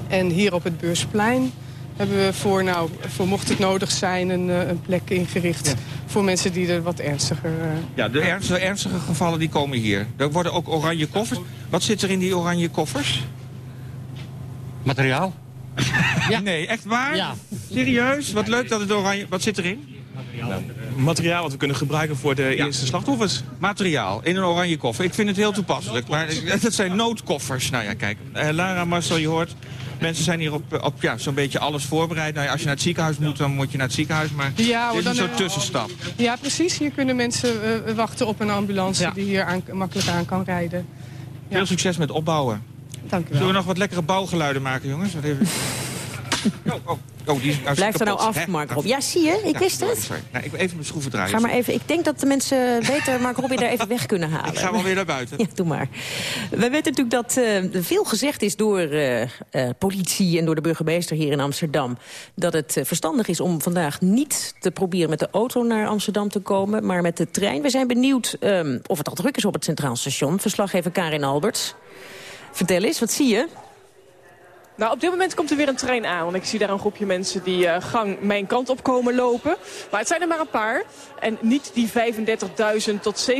En hier op het Beursplein hebben we voor, nou, voor mocht het nodig zijn, een, een plek ingericht... Ja. voor mensen die er wat ernstiger... Uh, ja, de ernstige, ernstige gevallen die komen hier. Er worden ook oranje koffers. Wat zit er in die oranje koffers? Materiaal. ja. Nee, echt waar? Ja. Serieus? Wat leuk dat het oranje... Wat zit erin? Nou, materiaal wat we kunnen gebruiken voor de ja. eerste slachtoffers. Materiaal in een oranje koffer. Ik vind het heel toepasselijk. Maar dat zijn noodkoffers. Nou ja, kijk. Uh, Lara, Marcel, je hoort... Mensen zijn hier op, op ja, zo'n beetje alles voorbereid. Nou ja, als je naar het ziekenhuis moet, dan moet je naar het ziekenhuis. Maar ja, dit is een soort tussenstap. Ja, precies. Hier kunnen mensen uh, wachten op een ambulance ja. die hier aan, makkelijk aan kan rijden. Ja. Veel succes met opbouwen. Dank u wel. Zullen we nog wat lekkere bouwgeluiden maken, jongens? Wat even... oh, oh. Oh, die is Blijf er nou af, Mark Rob. Ja, zie je, ik ja, wist het. Sorry. Nou, ik even mijn schroeven draaien. Ga maar even, ik denk dat de mensen beter Mark Robbie er even weg kunnen halen. Ik ga wel weer naar buiten. Ja, doe maar. We weten natuurlijk dat uh, veel gezegd is door uh, uh, politie en door de burgemeester hier in Amsterdam. Dat het verstandig is om vandaag niet te proberen met de auto naar Amsterdam te komen, maar met de trein. We zijn benieuwd um, of het al druk is op het Centraal Station. Verslaggever Karin Alberts. Vertel eens, wat zie je? Nou, op dit moment komt er weer een trein aan. Want ik zie daar een groepje mensen die uh, gang mijn kant op komen lopen. Maar het zijn er maar een paar. En niet die 35.000 tot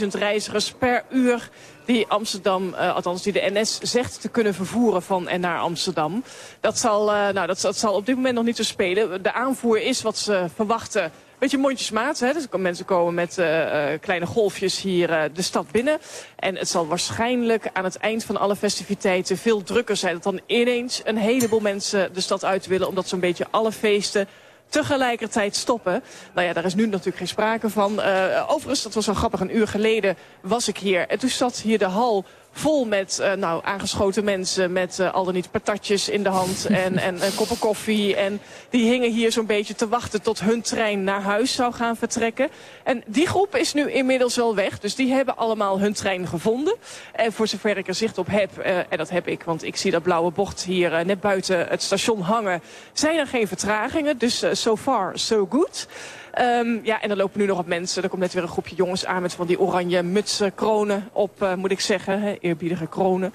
37.000 reizigers per uur die Amsterdam, uh, althans die de NS zegt te kunnen vervoeren van en naar Amsterdam. Dat zal, uh, nou, dat, dat zal op dit moment nog niet zo spelen. De aanvoer is wat ze verwachten beetje mondjesmaat. Hè? Dus mensen komen met uh, uh, kleine golfjes hier uh, de stad binnen. En het zal waarschijnlijk aan het eind van alle festiviteiten veel drukker zijn. Dat dan ineens een heleboel mensen de stad uit willen. Omdat zo'n beetje alle feesten tegelijkertijd stoppen. Nou ja, daar is nu natuurlijk geen sprake van. Uh, overigens, dat was wel grappig, een uur geleden was ik hier. En toen zat hier de hal vol met uh, nou, aangeschoten mensen met uh, al dan niet patatjes in de hand en, en, en koppen koffie. En die hingen hier zo'n beetje te wachten tot hun trein naar huis zou gaan vertrekken. En die groep is nu inmiddels wel weg, dus die hebben allemaal hun trein gevonden. En voor zover ik er zicht op heb, uh, en dat heb ik, want ik zie dat blauwe bocht hier net buiten het station hangen, zijn er geen vertragingen. Dus so far, so good. Um, ja, en er lopen nu nog wat mensen. Er komt net weer een groepje jongens aan met van die oranje mutsen, kronen op, uh, moet ik zeggen. Hè, eerbiedige kronen.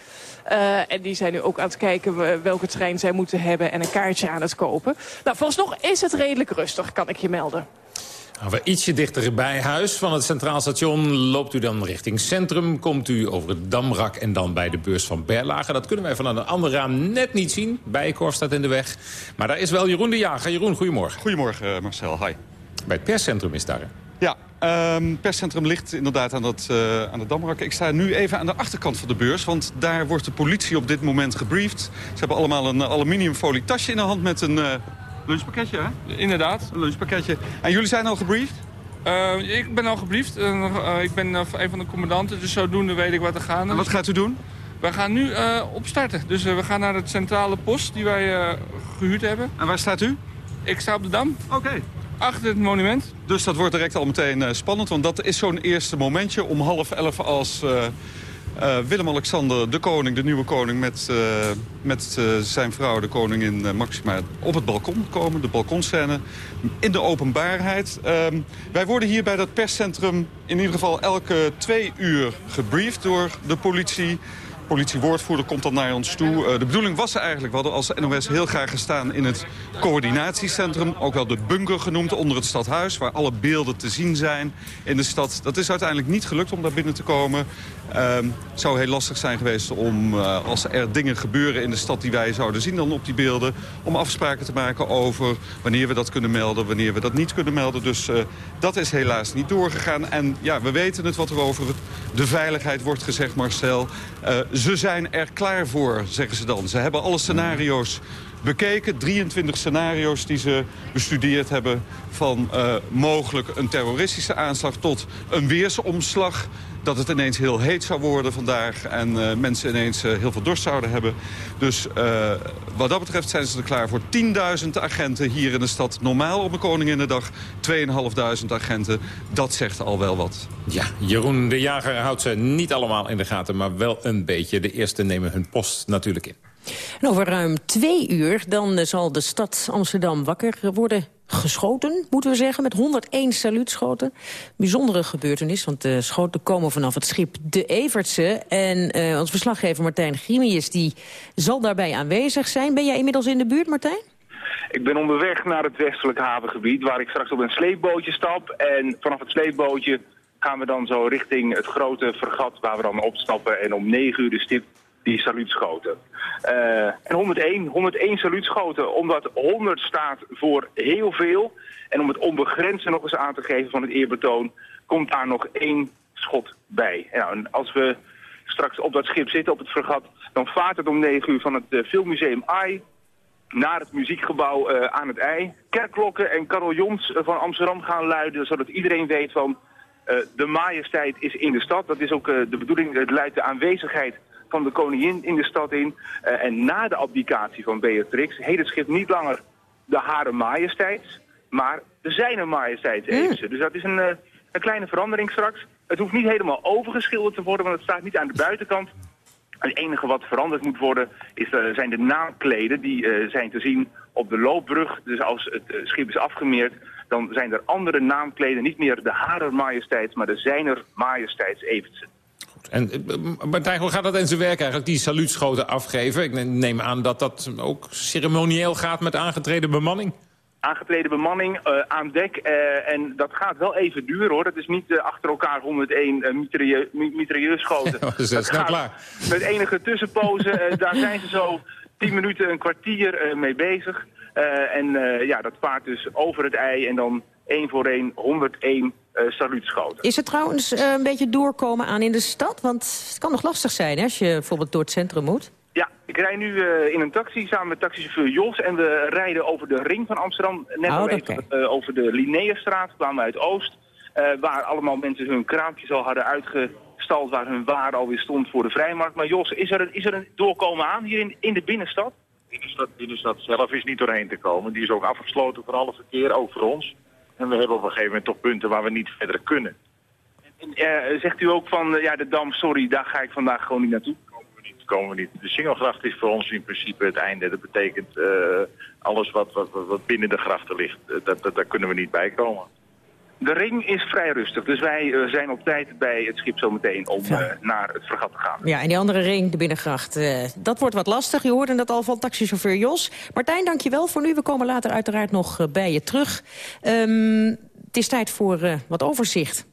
Uh, en die zijn nu ook aan het kijken welke trein zij moeten hebben en een kaartje aan het kopen. Nou, vooralsnog is het redelijk rustig, kan ik je melden. Nou, we ietsje dichter bij huis van het Centraal Station loopt u dan richting centrum. Komt u over het Damrak en dan bij de beurs van Berlage. Dat kunnen wij vanuit een ander raam net niet zien. Bijenkorf staat in de weg. Maar daar is wel Jeroen de Jager. Jeroen, goedemorgen. Goedemorgen Marcel, hi. Bij het perscentrum is daar. Ja, het um, perscentrum ligt inderdaad aan, dat, uh, aan de Damrak. Ik sta nu even aan de achterkant van de beurs, want daar wordt de politie op dit moment gebriefd. Ze hebben allemaal een aluminiumfolie tasje in de hand met een uh, lunchpakketje, hè? Inderdaad. Een lunchpakketje. En jullie zijn al gebriefd? Uh, ik ben al gebriefd. ik ben een van de commandanten, dus zodoende weet ik wat er gaan is. En wat gaat u doen? We gaan nu opstarten. Dus we gaan naar het centrale post die wij gehuurd hebben. En waar staat u? Ik sta op de Dam. Oké. Okay. Achter het monument. Dus dat wordt direct al meteen uh, spannend. Want dat is zo'n eerste momentje om half elf als uh, uh, Willem-Alexander, de koning, de nieuwe koning... met, met zijn vrouw, de koningin Maxima, op het balkon komen. De balkonscène in de openbaarheid. Ehm, wij worden hier bij dat perscentrum in ieder geval elke twee uur gebriefd door de politie politiewoordvoerder komt dan naar ons toe. Uh, de bedoeling was eigenlijk, we hadden als NOS heel graag gestaan in het coördinatiecentrum. Ook wel de bunker genoemd onder het stadhuis, waar alle beelden te zien zijn in de stad. Dat is uiteindelijk niet gelukt om daar binnen te komen. Ehm, het zou heel lastig zijn geweest om, uh, als er dingen gebeuren in de stad die wij zouden zien dan op die beelden, om afspraken te maken over wanneer we dat kunnen melden, wanneer we dat niet kunnen melden. Dus uh, dat is helaas niet doorgegaan. En ja, we weten het wat er over de veiligheid wordt gezegd, Marcel. Uh, ze zijn er klaar voor, zeggen ze dan. Ze hebben alle scenario's bekeken. 23 scenario's die ze bestudeerd hebben van mogelijk een terroristische aanslag tot een weersomslag dat het ineens heel heet zou worden vandaag... en uh, mensen ineens uh, heel veel dorst zouden hebben. Dus uh, wat dat betreft zijn ze er klaar voor 10.000 agenten hier in de stad. Normaal op een Koninginnedag 2.500 agenten. Dat zegt al wel wat. Ja, Jeroen de Jager houdt ze niet allemaal in de gaten... maar wel een beetje. De eerste nemen hun post natuurlijk in. En over ruim twee uur dan zal de stad Amsterdam wakker worden geschoten, moeten we zeggen, met 101 saluutschoten. Bijzondere gebeurtenis, want de schoten komen vanaf het schip De Evertse. En uh, ons verslaggever Martijn Grimius die zal daarbij aanwezig zijn. Ben jij inmiddels in de buurt, Martijn? Ik ben onderweg naar het westelijk havengebied, waar ik straks op een sleepbootje stap. En vanaf het sleepbootje gaan we dan zo richting het grote vergat waar we dan opstappen. En om 9 uur de stip die saluutschoten. Uh, en 101, 101 saluutschoten, omdat 100 staat voor heel veel. En om het onbegrensde nog eens aan te geven van het eerbetoon, komt daar nog één schot bij. En, nou, als we straks op dat schip zitten, op het fregat, dan vaart het om 9 uur van het uh, Filmmuseum AI naar het muziekgebouw uh, aan het IJ. Kerkklokken en carillons van Amsterdam gaan luiden, zodat iedereen weet van... de majesteit is in de stad. Dat is ook de bedoeling. Het luidt de aanwezigheid van de koningin in de stad in. Uh, en na de abdicatie van Beatrix heet het schip niet langer de Hare Majesteit, maar de Zijne Majesteit heeft ze. Dus dat is een, uh, een kleine verandering straks. Het hoeft niet helemaal overgeschilderd te worden, want het staat niet aan de buitenkant. Het enige wat veranderd moet worden is, uh, zijn de naamkleden. Die uh, zijn te zien op de loopbrug. Dus als het schip is afgemeerd, dan zijn er andere naamkleden. Niet meer de Harer Majesteit, maar de Zijner Majesteits En Martijn, hoe gaat dat in zijn werk eigenlijk, die saluutschoten afgeven? Ik neem aan dat dat ook ceremonieel gaat met aangetreden bemanning? Aangetreden bemanning uh, aan dek. Uh, en dat gaat wel even duren hoor. Dat is niet uh, achter elkaar 101 mitrailleur, mitrailleurschoten. dat is snel klaar. Met enige tussenpozen. daar zijn ze zo 10 minuten, een kwartier mee bezig. en ja, dat vaart dus over het ei en dan één voor één 101 uh, saluutschoten. Is het trouwens uh, een beetje doorkomen aan in de stad? Want het kan nog lastig zijn hè, als je bijvoorbeeld door het centrum moet. Ja, ik rij nu uh, in een taxi samen met taxichauffeur Jos... en we rijden over de ring van Amsterdam. Net oh, even, over de Linnaeusstraat, kwamen we uit Oost... waar allemaal mensen hun kraampjes al hadden uitgestald... waar hun waar alweer stond voor de vrijmarkt. Maar Jos, is er een, is er een doorkomen aan hier in, in de binnenstad? De binnenstad, binnenstad zelf is niet doorheen te komen. Die is ook afgesloten voor alle verkeer, ook voor ons. En we hebben op een gegeven moment toch punten waar we niet verder kunnen. En, uh, zegt u ook van, uh, ja, de Dam, sorry, daar ga ik vandaag gewoon niet naartoe? Komen we niet. Komen we niet. De Singelgracht is voor ons in principe het einde. Dat betekent uh, alles wat, wat, wat binnen de grachten ligt, dat, dat, daar kunnen we niet bij komen. De ring is vrij rustig, dus wij uh, zijn op tijd bij het schip zometeen om uh, naar het fregat te gaan. Ja, en die andere ring, de binnengracht, uh, dat wordt wat lastig. Je hoorde dat al van taxichauffeur Jos. Martijn, dankjewel voor nu. We komen later uiteraard nog bij je terug. Um, het is tijd voor wat overzicht.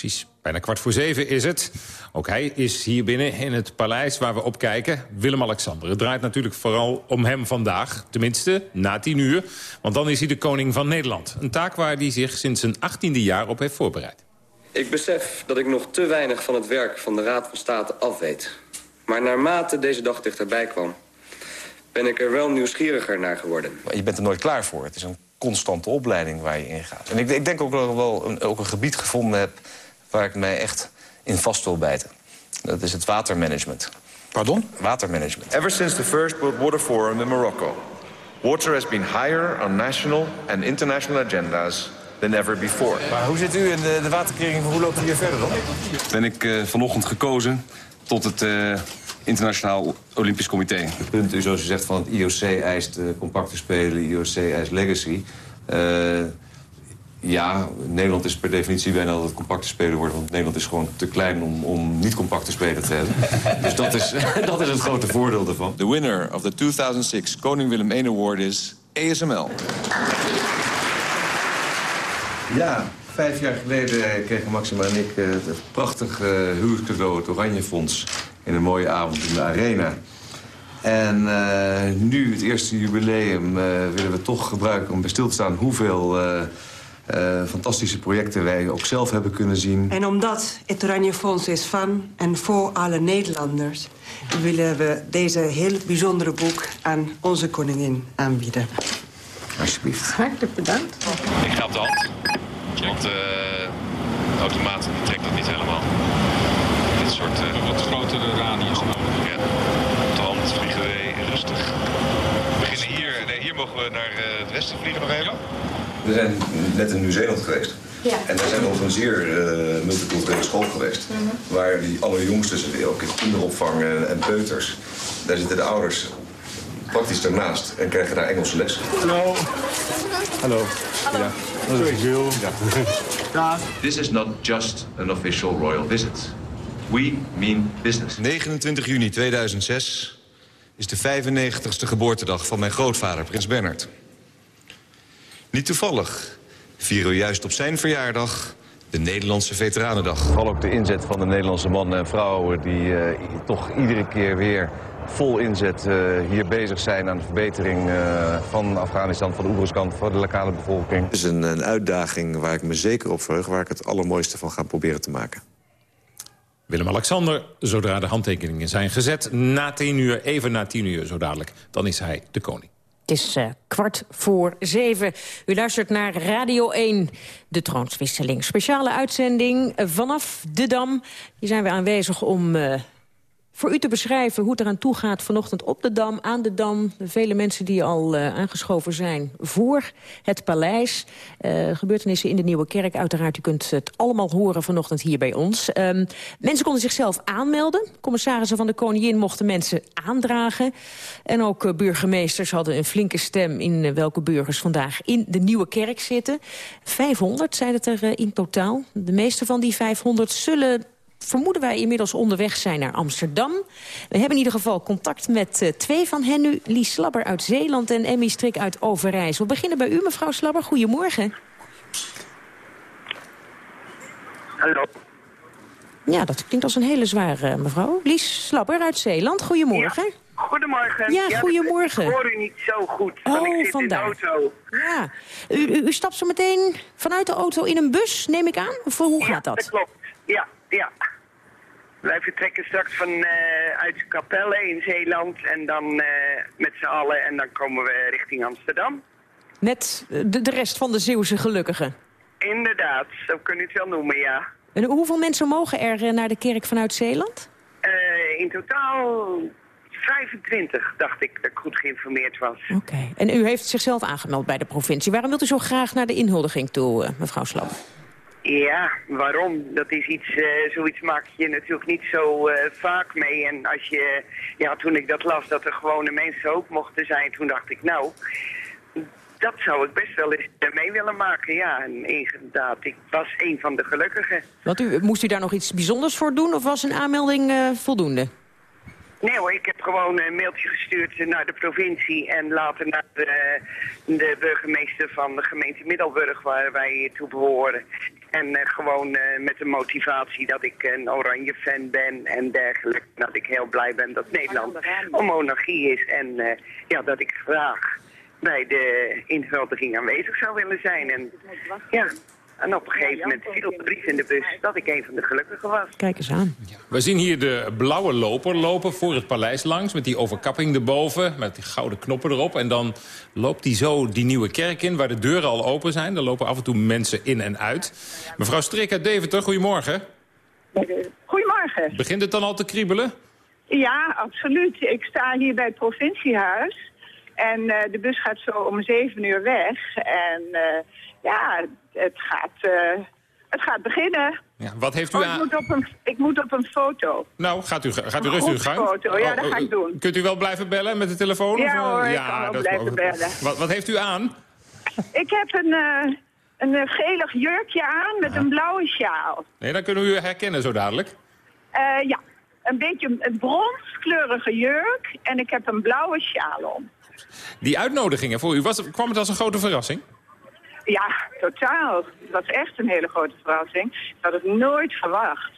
Precies. Bijna kwart voor zeven is het. Ook hij is hier binnen in het paleis waar we op kijken. Willem-Alexander. Het draait natuurlijk vooral om hem vandaag. Tenminste, na tien uur. Want dan is hij de koning van Nederland. Een taak waar hij zich sinds zijn achttiende jaar op heeft voorbereid. Ik besef dat ik nog te weinig van het werk van de Raad van State afweet. Maar naarmate deze dag dichterbij kwam... ben ik er wel nieuwsgieriger naar geworden. Je bent er nooit klaar voor. Het is een constante opleiding waar je in gaat. En ik, ik denk ook dat ik wel een, ook een gebied gevonden heb waar ik mij echt in vast wil bijten. Dat is het watermanagement. Pardon? Watermanagement. Ever since the first World Water Forum in Morocco, water has been higher on national and international agendas than ever before. Maar hoe zit u in de, de waterkering? Hoe loopt u hier verder dan? Ben ik uh, vanochtend gekozen tot het uh, Internationaal Olympisch Comité. Het punt, u zoals u zegt, van het IOC eist uh, compacte spelen, IOC eist legacy. Ja, Nederland is per definitie bijna dat het compacte spelen wordt. Want Nederland is gewoon te klein om, om niet compacte spelen te hebben. dus dat is, dat is het grote voordeel daarvan. The winner of the 2006 Koning Willem I Award is ASML. Ja, vijf jaar geleden kregen Maxima en ik uh, het prachtige uh, huwelijkscadeau, het Oranje Fonds... in een mooie avond in de Arena. En uh, nu, het eerste jubileum, willen we toch gebruiken om bij stil te staan... hoeveel fantastische projecten wij ook zelf hebben kunnen zien. En omdat het Oranje Fonds is van en voor alle Nederlanders... willen we deze heel bijzondere boek aan onze koningin aanbieden. Alsjeblieft. Hartelijk bedankt. Ik ga op de hand. Want uh, de automaat die trekt dat niet helemaal. Dit soort... Uh, wat grotere radius nodig. Ja. Op de hand vliegen we rustig. We beginnen hier. Nee, hier mogen we naar uh, het westen vliegen nog even. We zijn net in Nieuw-Zeeland geweest. Ja. En daar zijn we op een zeer uh, multiculturele school geweest. Mm -hmm. Waar die allerjongsten zitten, ook in kinderopvang en, en peuters. Daar zitten de ouders praktisch ernaast en krijgen daar Engelse les. Hallo. Hallo. Hallo. Ja. Sorry. Ja. This is not just an official royal visit. We mean business. 29 juni 2006 is de 95ste geboortedag van mijn grootvader, prins Bernard. Niet toevallig vieren we juist op zijn verjaardag de Nederlandse Veteranendag. Vooral ook de inzet van de Nederlandse mannen en vrouwen... die uh, toch iedere keer weer vol inzet uh, hier bezig zijn aan de verbetering uh, van Afghanistan, van de Oeruskant, voor de lokale bevolking. Het is een, een, uitdaging waar ik me zeker op verheug, waar ik het allermooiste van ga proberen te maken. Willem-Alexander, zodra de handtekeningen zijn gezet, na tien uur, even na tien uur zo dadelijk, dan is hij de koning. Het is uh, kwart voor zeven. U luistert naar Radio 1, de troonswisseling. Speciale uitzending vanaf de Dam. Hier zijn we aanwezig om uh, voor u te beschrijven hoe het eraan toe gaat vanochtend op de Dam, aan de Dam. Vele mensen die al uh, aangeschoven zijn voor het paleis. Uh, gebeurtenissen in de Nieuwe Kerk. Uiteraard, u kunt het allemaal horen vanochtend hier bij ons. Um, mensen konden zichzelf aanmelden. Commissarissen van de Koningin mochten mensen aandragen. En ook uh, burgemeesters hadden een flinke stem in welke burgers vandaag in de Nieuwe Kerk zitten. 500 zijn het er in totaal. De meeste van die 500 zullen vermoeden wij inmiddels onderweg zijn naar Amsterdam. We hebben in ieder geval contact met uh, twee van hen nu. Lies Slabber uit Zeeland en Emmy Strik uit Overijssel. We beginnen bij u, mevrouw Slabber. Goedemorgen. Hallo. Ja, dat klinkt als een hele zware mevrouw. Lies Slabber uit Zeeland. Goedemorgen. Ja. Goedemorgen. Ja, goedemorgen. Ik hoor u niet zo goed, oh, ik zit vandaar. in de auto. Ja. U, u, u, stapt zo meteen vanuit de auto in een bus, neem ik aan? Of hoe gaat dat? dat klopt. Ja, ja. Wij vertrekken straks van, uh, uit Capelle in Zeeland en dan uh, met z'n allen en dan komen we richting Amsterdam. Met de, de rest van de Zeeuwse gelukkigen? Inderdaad, zo kun je het wel noemen, ja. En hoeveel mensen mogen er naar de kerk vanuit Zeeland? Uh, in totaal 25, dacht ik, dat ik goed geïnformeerd was. Oké, okay. en u heeft zichzelf aangemeld bij de provincie. Waarom wilt u zo graag naar de inhuldiging toe, mevrouw Slap? Ja, waarom? Dat is iets, uh, zoiets maak je natuurlijk niet zo uh, vaak mee. En als je, ja, toen ik dat las, dat er gewone mensen ook mochten zijn, toen dacht ik, nou, dat zou ik best wel eens mee willen maken. Ja, en inderdaad, ik was een van de gelukkigen. Want u, moest u daar nog iets bijzonders voor doen of was een aanmelding voldoende? Nee hoor, ik heb gewoon een mailtje gestuurd naar de provincie en later naar de, de burgemeester van de gemeente Middelburg waar wij toe behoren. En uh, gewoon uh, met de motivatie dat ik een oranje fan ben en dergelijke. Dat ik heel blij ben dat Nederland een monarchie is en uh, ja, dat ik graag bij de inhuldiging aanwezig zou willen zijn. En ja, en op een gegeven moment viel de brief in de bus dat ik een van de gelukkigen was. Kijk eens aan. Ja. We zien hier de blauwe loper lopen voor het paleis langs... met die overkapping erboven, met die gouden knoppen erop. En dan loopt hij zo die nieuwe kerk in, waar de deuren al open zijn. Daar lopen af en toe mensen in en uit. Mevrouw Strik uit Deventer, goedemorgen. Goedemorgen. Begint het dan al te kriebelen? Ja, absoluut. Ik sta hier bij het provinciehuis... En uh, de bus gaat zo om zeven uur weg. En uh, ja, het gaat, uh, het gaat beginnen. Ja, wat heeft u oh, aan... ik, moet op een, ik moet op een foto. Nou, gaat u, gaat u rustig gang? foto, ja, oh, dat ga ik doen. Kunt u wel blijven bellen met de telefoon? Ja of, hoor, ja, ik kan dat blijven bellen. Wat, wat heeft u aan? Ik heb een, een gelig jurkje aan met een blauwe sjaal. Nee, dan kunnen we u herkennen zo dadelijk. ja, een beetje een bronskleurige jurk en ik heb een blauwe sjaal om. Die uitnodigingen voor u, was, kwam het als een grote verrassing? Ja, totaal. Dat was echt een hele grote verrassing. Ik had het nooit verwacht.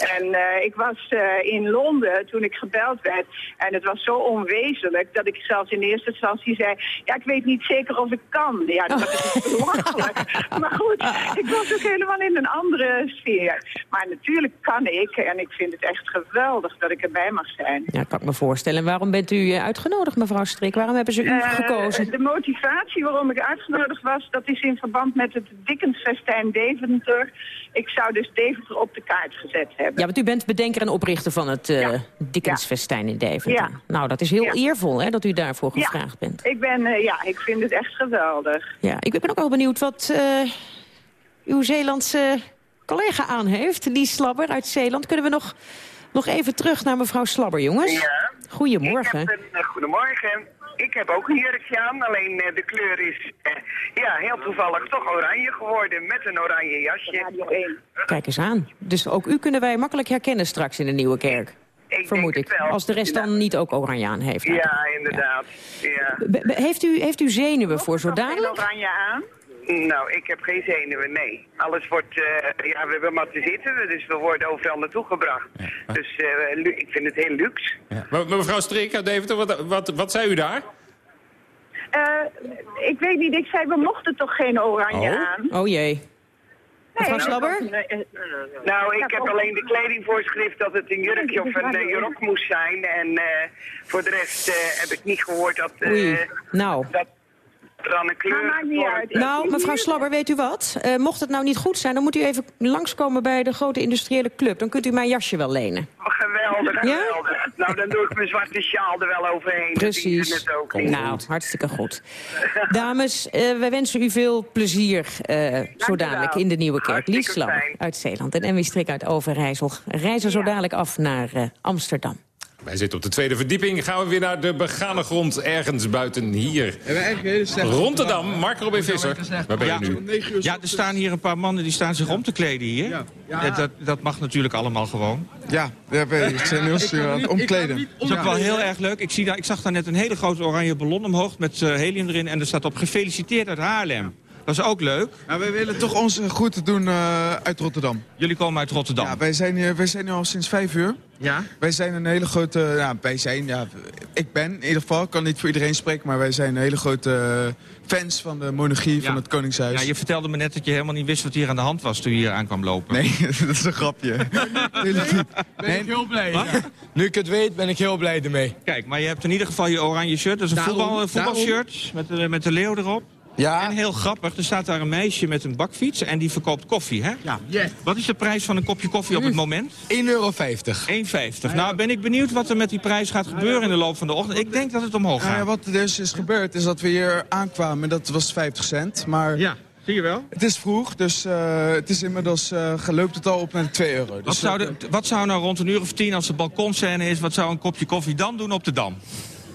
En eh, ik was eh, in Londen toen ik gebeld werd. En het was zo onwezenlijk dat ik zelfs in eerste instantie zei... ja, ik weet niet zeker of ik kan. Ja, dat was belachelijk. maar goed, ik was ook helemaal in een andere sfeer. Maar natuurlijk kan ik. En ik vind het echt geweldig dat ik erbij mag zijn. Ja, kan ik me voorstellen. Waarom bent u eh, uitgenodigd, mevrouw Strik? Waarom hebben ze u gekozen? De motivatie waarom ik uitgenodigd was, dat is in verband met het Dickensfestijn Deventer. Ik zou dus Deventer op de kaart gezet hebben. Ja, want u bent bedenker en oprichter van het Dickensfestijn in Deventer. Ja. Nou, dat is heel Ja. eervol hè, dat u daarvoor gevraagd bent. Ik ben, eh, ja, ik vind het echt geweldig. Ja, ik ben ook wel benieuwd wat eh, uw Zeelandse collega aan heeft. Die Slabber uit Zeeland. Kunnen we nog, nog even terug naar mevrouw Slabber, jongens? Ja. Goedemorgen. Een, goedemorgen. Ik heb ook een jurkje aan, alleen eh, de kleur is eh, ja, heel toevallig toch oranje geworden met een oranje jasje. Kijk eens aan. Dus ook u kunnen wij makkelijk herkennen straks in de Nieuwe Kerk. Ik Vermoed ik. Als de rest dan niet ook oranje aan heeft. Ja, inderdaad. Ja. Heeft, u, heeft u zenuwen voor zo dadelijk? oranje aan? Nou, ik heb geen zenuwen, nee. Alles wordt, eh, ja, we hebben maar te zitten, dus we worden overal naartoe gebracht. Dus eh, ik vind het heel luxe. Ja. Maar, maar mevrouw Strik uit Deventer, wat, wat, wat zei u daar? Eh, ik weet niet, ik zei, we mochten toch geen oranje aan? Oh jee. Mevrouw nou, Slabber? Nou, ik heb alleen de kledingvoorschrift dat het een jurkje of een eh, jurk moest zijn. En eh, voor de rest eh, heb ik niet gehoord dat, eh, Oei. Nou. dat Nou, mevrouw Slabber, weet u wat? Eh, mocht het nou niet goed zijn, dan moet u even langskomen bij de grote industriële club. Dan kunt u mijn jasje wel lenen. Oh, geweldig, Ja? geweldig. Nou, dan doe ik mijn zwarte sjaal er wel overheen. Precies. ook. Nou, hartstikke goed. Dames, eh, wij wensen u veel plezier eh, zo dadelijk in de Nieuwe Kerk. Lies Slabber uit Zeeland en Emmy Strik uit Overijssel reizen zo dadelijk af naar eh, Amsterdam. Wij zitten op de tweede verdieping. Gaan we weer naar de begane grond ergens buiten hier. Rotterdam, Mark Robin Visser. Waar ben je ja, nu? Ja, er staan hier een paar mannen die staan zich om te kleden hier. Ja. Dat, dat mag natuurlijk allemaal gewoon. Ja, we zijn heel aan het omkleden. Dat is ook wel heel erg leuk. Ik, zie daar, ik zag daar net een hele grote oranje ballon omhoog met eh, helium erin. En er staat op gefeliciteerd uit Haarlem. Dat is ook leuk. Maar wij willen toch onze groeten doen eh, uit Rotterdam. Jullie komen uit Rotterdam. Ja, wij zijn hier, wij zijn hier al sinds vijf uur. Ja? Wij zijn een hele grote... Ja, wij zijn, ja, ik ben in ieder geval, ik kan niet voor iedereen spreken... maar wij zijn een hele grote eh, fans van de monarchie, van het Koningshuis. Ja, je vertelde me net dat je helemaal niet wist wat hier aan de hand was toen je hier aankwam lopen. Nee, dat is een grapje. Niet. Ben ik heel blij. Nu ik het weet, ben ik heel blij ermee. Kijk, maar je hebt in ieder geval je oranje shirt. Dat is een Daarom, voetbal, een voetbalshirt met, de- met de leeuw erop. Ja. En heel grappig, er staat daar een meisje met een bakfiets en die verkoopt koffie, hè? Ja. Wat is de prijs van een kopje koffie op het moment? 1,50 euro. 1,50. Nou, ben ik benieuwd wat er met die prijs gaat gebeuren in de loop van de ochtend. Ik denk dat het omhoog Nou ja, gaat. wat er dus is gebeurd, is dat we hier aankwamen. Dat was 50 cent, maar... Ja, zie je wel? Het is vroeg, dus eh, het is inmiddels uh, geloopt het al op naar 2 euro. Dus Wat zou, de, wat zou nou rond een uur of tien, als de balkonscène is... wat zou een kopje koffie dan doen op de Dam?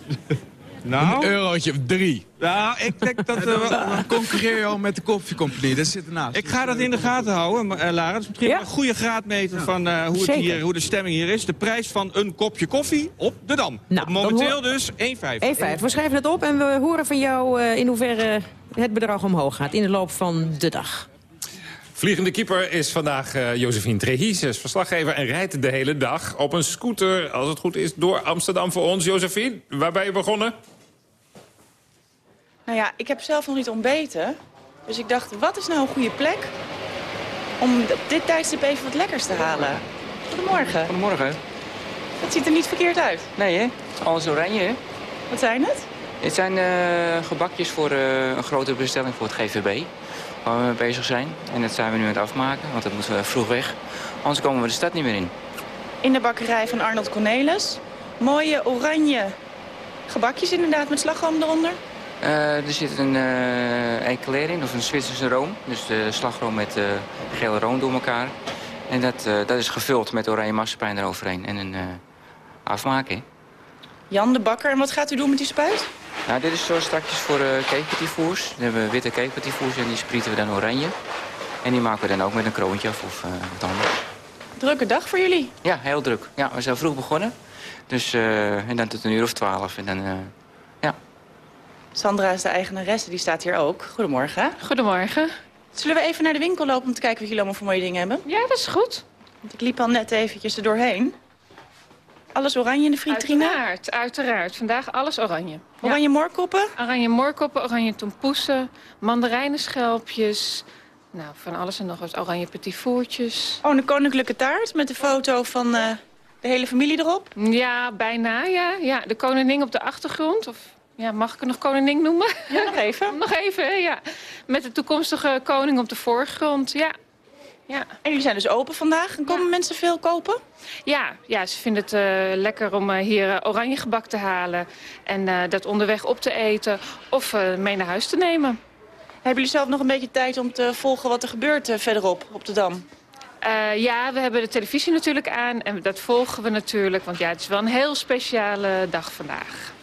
nou? Een eurotje of drie. Nou, ik denk dat... En dan, concurreer je al met de koffiecompagnie, dat zit ernaast. Ik ga dat in de gaten houden, maar, eh, Lara. Dat is misschien een goede graadmeter van eh, hoe, het hier, hoe de stemming hier is. De prijs van een kopje koffie op de Dam. Nou, Op momenteel dus 1,50. E5, we schrijven het op en we horen van jou eh, in hoeverre het bedrag omhoog gaat in de loop van de dag. Vliegende keeper is vandaag eh Josephine Trehi. Ze is verslaggever en rijdt de hele dag op een scooter, als het goed is, door Amsterdam voor ons. Josephine, waar ben je begonnen? Nou ja, ik heb zelf nog niet ontbeten. Dus ik dacht, wat is nou een goede plek om op dit tijdstip even wat lekkers te halen? Goedemorgen. Goedemorgen. Het ziet er niet verkeerd uit. Nee, hè? Alles oranje, hè? Wat zijn het? Dit zijn eh, gebakjes voor eh, een grote bestelling voor het GVB. Waar we mee bezig zijn. En dat zijn we nu aan het afmaken, want dat moeten we vroeg weg. Anders komen we de stad niet meer in. In de bakkerij van Arnold Cornelis. Mooie oranje gebakjes inderdaad met slagroom eronder. Eh, er zit een eclair in, of een Zwitserse room. Dus de slagroom met eh gele room door elkaar. En dat, dat is gevuld met oranje marsepein eroverheen. En een afmaken? Jan de Bakker. En wat gaat u doen met die spuit? Nou, dit is zo straks voor uh. Dan hebben we witte cakepetifvoers en die sprieten we dan oranje. En die maken we dan ook met een kroontje af of uh, wat anders. Drukke dag voor jullie. Ja, heel druk. Ja, we zijn vroeg begonnen. Dus, uh, en dan tot een uur of twaalf. En dan, uh. Sandra is de eigenaresse, die staat hier ook. Goedemorgen. Goedemorgen. Zullen we even naar de winkel lopen om te kijken wat jullie allemaal voor mooie dingen hebben? Ja, dat is goed. Want ik liep al net eventjes er doorheen. Alles oranje in de vitrine? Uiteraard, uiteraard. Vandaag alles oranje. Oranje moorkoppen? Oranje moorkoppen, oranje tompoesen, mandarijnenschelpjes. Nou, van alles en nog wat. Oranje petit fourtjes. Oh, een koninklijke taart met de foto van uh, de hele familie erop? Ja, bijna, ja. ja. De koningin op de achtergrond. Of ja, mag ik het nog koningin noemen? Ja, nog even. nog even, ja. Met de toekomstige koning op de voorgrond, ja. ja. En jullie zijn dus open vandaag. En komen mensen veel kopen? Ja, ja ze vinden het uh, lekker om uh, hier uh, oranje gebak te halen. En dat onderweg op te eten of mee naar huis te nemen. Hebben jullie zelf nog een beetje tijd om te volgen wat er gebeurt verderop op de Dam? ja, we hebben de televisie natuurlijk aan en dat volgen we natuurlijk. Want ja, het is wel een heel speciale dag vandaag.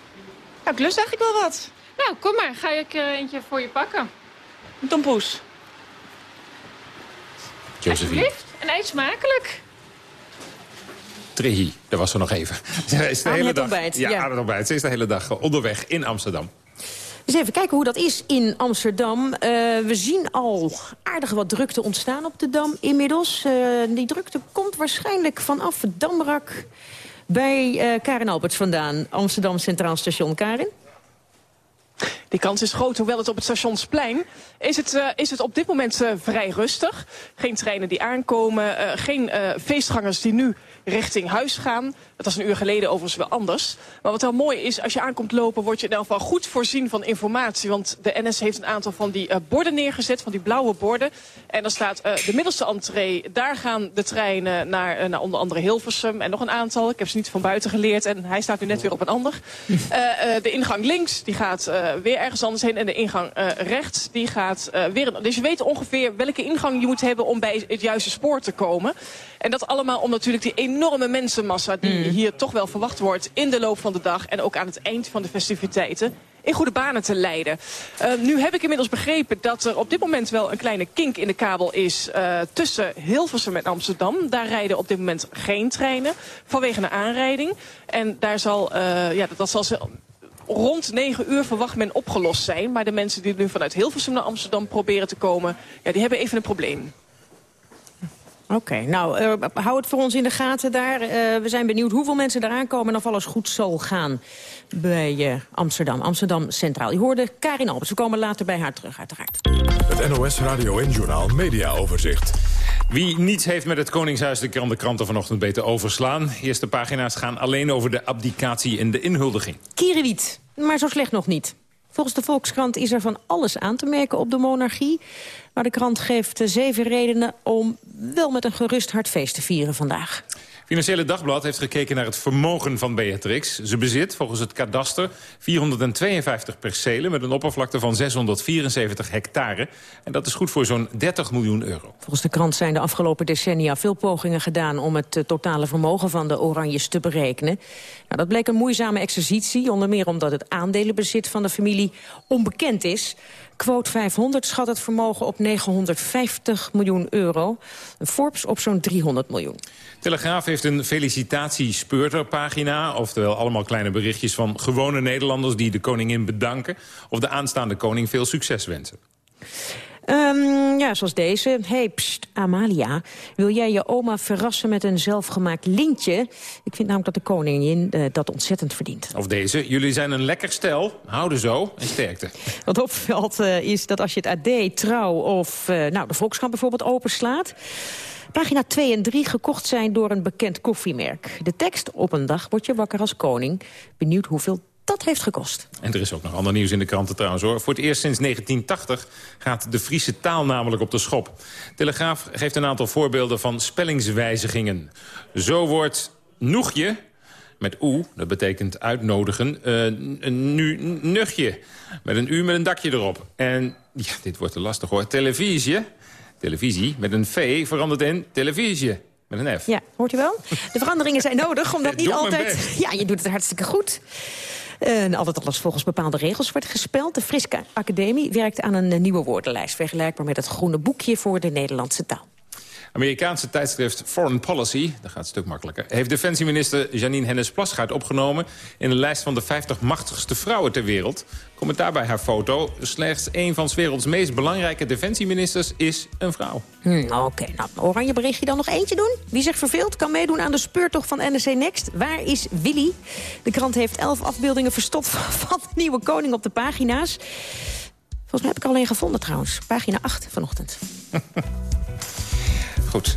Nou, ik lust eigenlijk wel wat. Nou, kom maar. Ga ik er eentje voor je pakken. Een tompoes. Josephine. En eet smakelijk. Trehi, dat was er nog even. Ze is de aan hele het dag, ontbijt, ja, ja. aan het ontbijt. Ze is de hele dag eh, onderweg in Amsterdam. Dus even kijken hoe dat is in Amsterdam. Uh, we zien al aardig wat drukte ontstaan op de Dam inmiddels. Uh, die drukte komt waarschijnlijk vanaf het Damrak bij uh, Karin Alberts vandaan. Amsterdam Centraal Station. Karin? Die kans is groot, hoewel het op het stationsplein is het, uh, is het op dit moment uh, vrij rustig. Geen treinen die aankomen, uh, geen feestgangers die nu richting huis gaan. Dat was een uur geleden overigens wel anders. Maar wat wel mooi is, als je aankomt lopen, word je in elk geval goed voorzien van informatie. Want de NS heeft een aantal van die borden neergezet, van die blauwe borden. En dan staat de middelste entree, daar gaan de treinen naar, naar onder andere Hilversum. En nog een aantal, ik heb ze niet van buiten geleerd. En hij staat nu net weer op een ander. de ingang links, die gaat weer ergens anders heen. En de ingang rechts, die gaat weer... Dus je weet ongeveer welke ingang je moet hebben om bij het juiste spoor te komen. En dat allemaal om natuurlijk die enorme mensenmassa... die mm. hier toch wel verwacht wordt in de loop van de dag... en ook aan het eind van de festiviteiten in goede banen te leiden. Uh, nu heb ik inmiddels begrepen dat er op dit moment wel een kleine kink in de kabel is... Uh, tussen Hilversum en Amsterdam. Daar rijden op dit moment geen treinen vanwege een aanrijding. En daar zal, uh, ja, dat zal rond 9 uur verwacht men opgelost zijn. Maar de mensen die nu vanuit Hilversum naar Amsterdam proberen te komen... Ja, die hebben even een probleem. Oké, okay, nou, uh, hou het voor ons in de gaten daar. Uh, we zijn benieuwd hoeveel mensen eraan komen en of alles goed zal gaan bij uh, Amsterdam. Amsterdam Centraal. Je hoorde Karin Albers. We komen later bij haar terug, uiteraard. Het NOS Radio en Journaal Media Overzicht. Wie niets heeft met het Koningshuis, de kan de kranten vanochtend beter overslaan. Eerste pagina's gaan alleen over de abdicatie en de inhuldiging. Kierenwiet, maar zo slecht nog niet. Volgens de Volkskrant is er van alles aan te merken op de monarchie. Maar de krant geeft zeven redenen om wel met een gerust hart feest te vieren vandaag. Financiële Dagblad heeft gekeken naar het vermogen van Beatrix. Ze bezit volgens het kadaster 452 percelen... met een oppervlakte van 674 hectare. En dat is goed voor zo'n 30 miljoen euro. Volgens de krant zijn de afgelopen decennia veel pogingen gedaan... om het uh, totale vermogen van de Oranjes te berekenen. Nou, dat bleek een moeizame exercitie, onder meer omdat het aandelenbezit van de familie onbekend is. Quote 500 schat het vermogen op 950 miljoen euro. Forbes op zo'n 300 miljoen. Telegraaf heeft een felicitatie-speurterpagina. Oftewel allemaal kleine berichtjes van gewone Nederlanders... die de koningin bedanken of de aanstaande koning veel succes wensen. Um, ja, zoals deze. Hey, pst, Amalia, wil jij je oma verrassen met een zelfgemaakt lintje? Ik vind namelijk dat de koningin uh, dat ontzettend verdient. Of deze, jullie zijn een lekker stel, houden zo en sterkte. Wat opvalt uh, is dat als je het AD, Trouw of uh, nou, de Volkskrant bijvoorbeeld openslaat... Pagina 2 en 3 gekocht zijn door een bekend koffiemerk. De tekst, op een dag word je wakker als koning. Benieuwd hoeveel dat heeft gekost. En er is ook nog ander nieuws in de kranten trouwens hoor. Voor het eerst sinds 1980 gaat de Friese taal namelijk op de schop. Telegraaf geeft een aantal voorbeelden van spellingswijzigingen. Zo wordt noegje, met oe, dat betekent uitnodigen, uh, een nu nugje. Met een u met een dakje erop. En ja, dit wordt te lastig hoor. Televisie, televisie met een v verandert in televisie. Met een F. Ja, hoort u wel? De veranderingen zijn nodig, omdat niet altijd... Ja, je doet het hartstikke goed. En altijd alles volgens bepaalde regels wordt gespeld. De Friske Academie werkt aan een nieuwe woordenlijst... vergelijkbaar met het groene boekje voor de Nederlandse taal. Amerikaanse tijdschrift Foreign Policy, dat gaat een stuk makkelijker... heeft defensieminister Janine Hennis-Plasgaard opgenomen... in de lijst van de 50 machtigste vrouwen ter wereld. Commentaar bij haar foto. Slechts een van 's werelds meest belangrijke defensieministers is een vrouw. Hm, Oké, nou, oranje berichtje dan nog eentje doen. Wie zich verveelt kan meedoen aan de speurtocht van NRC Next. Waar is Willy? De krant heeft elf afbeeldingen verstopt van de nieuwe koning op de pagina's. Volgens mij heb ik er alleen gevonden trouwens. Pagina 8 vanochtend. Goed.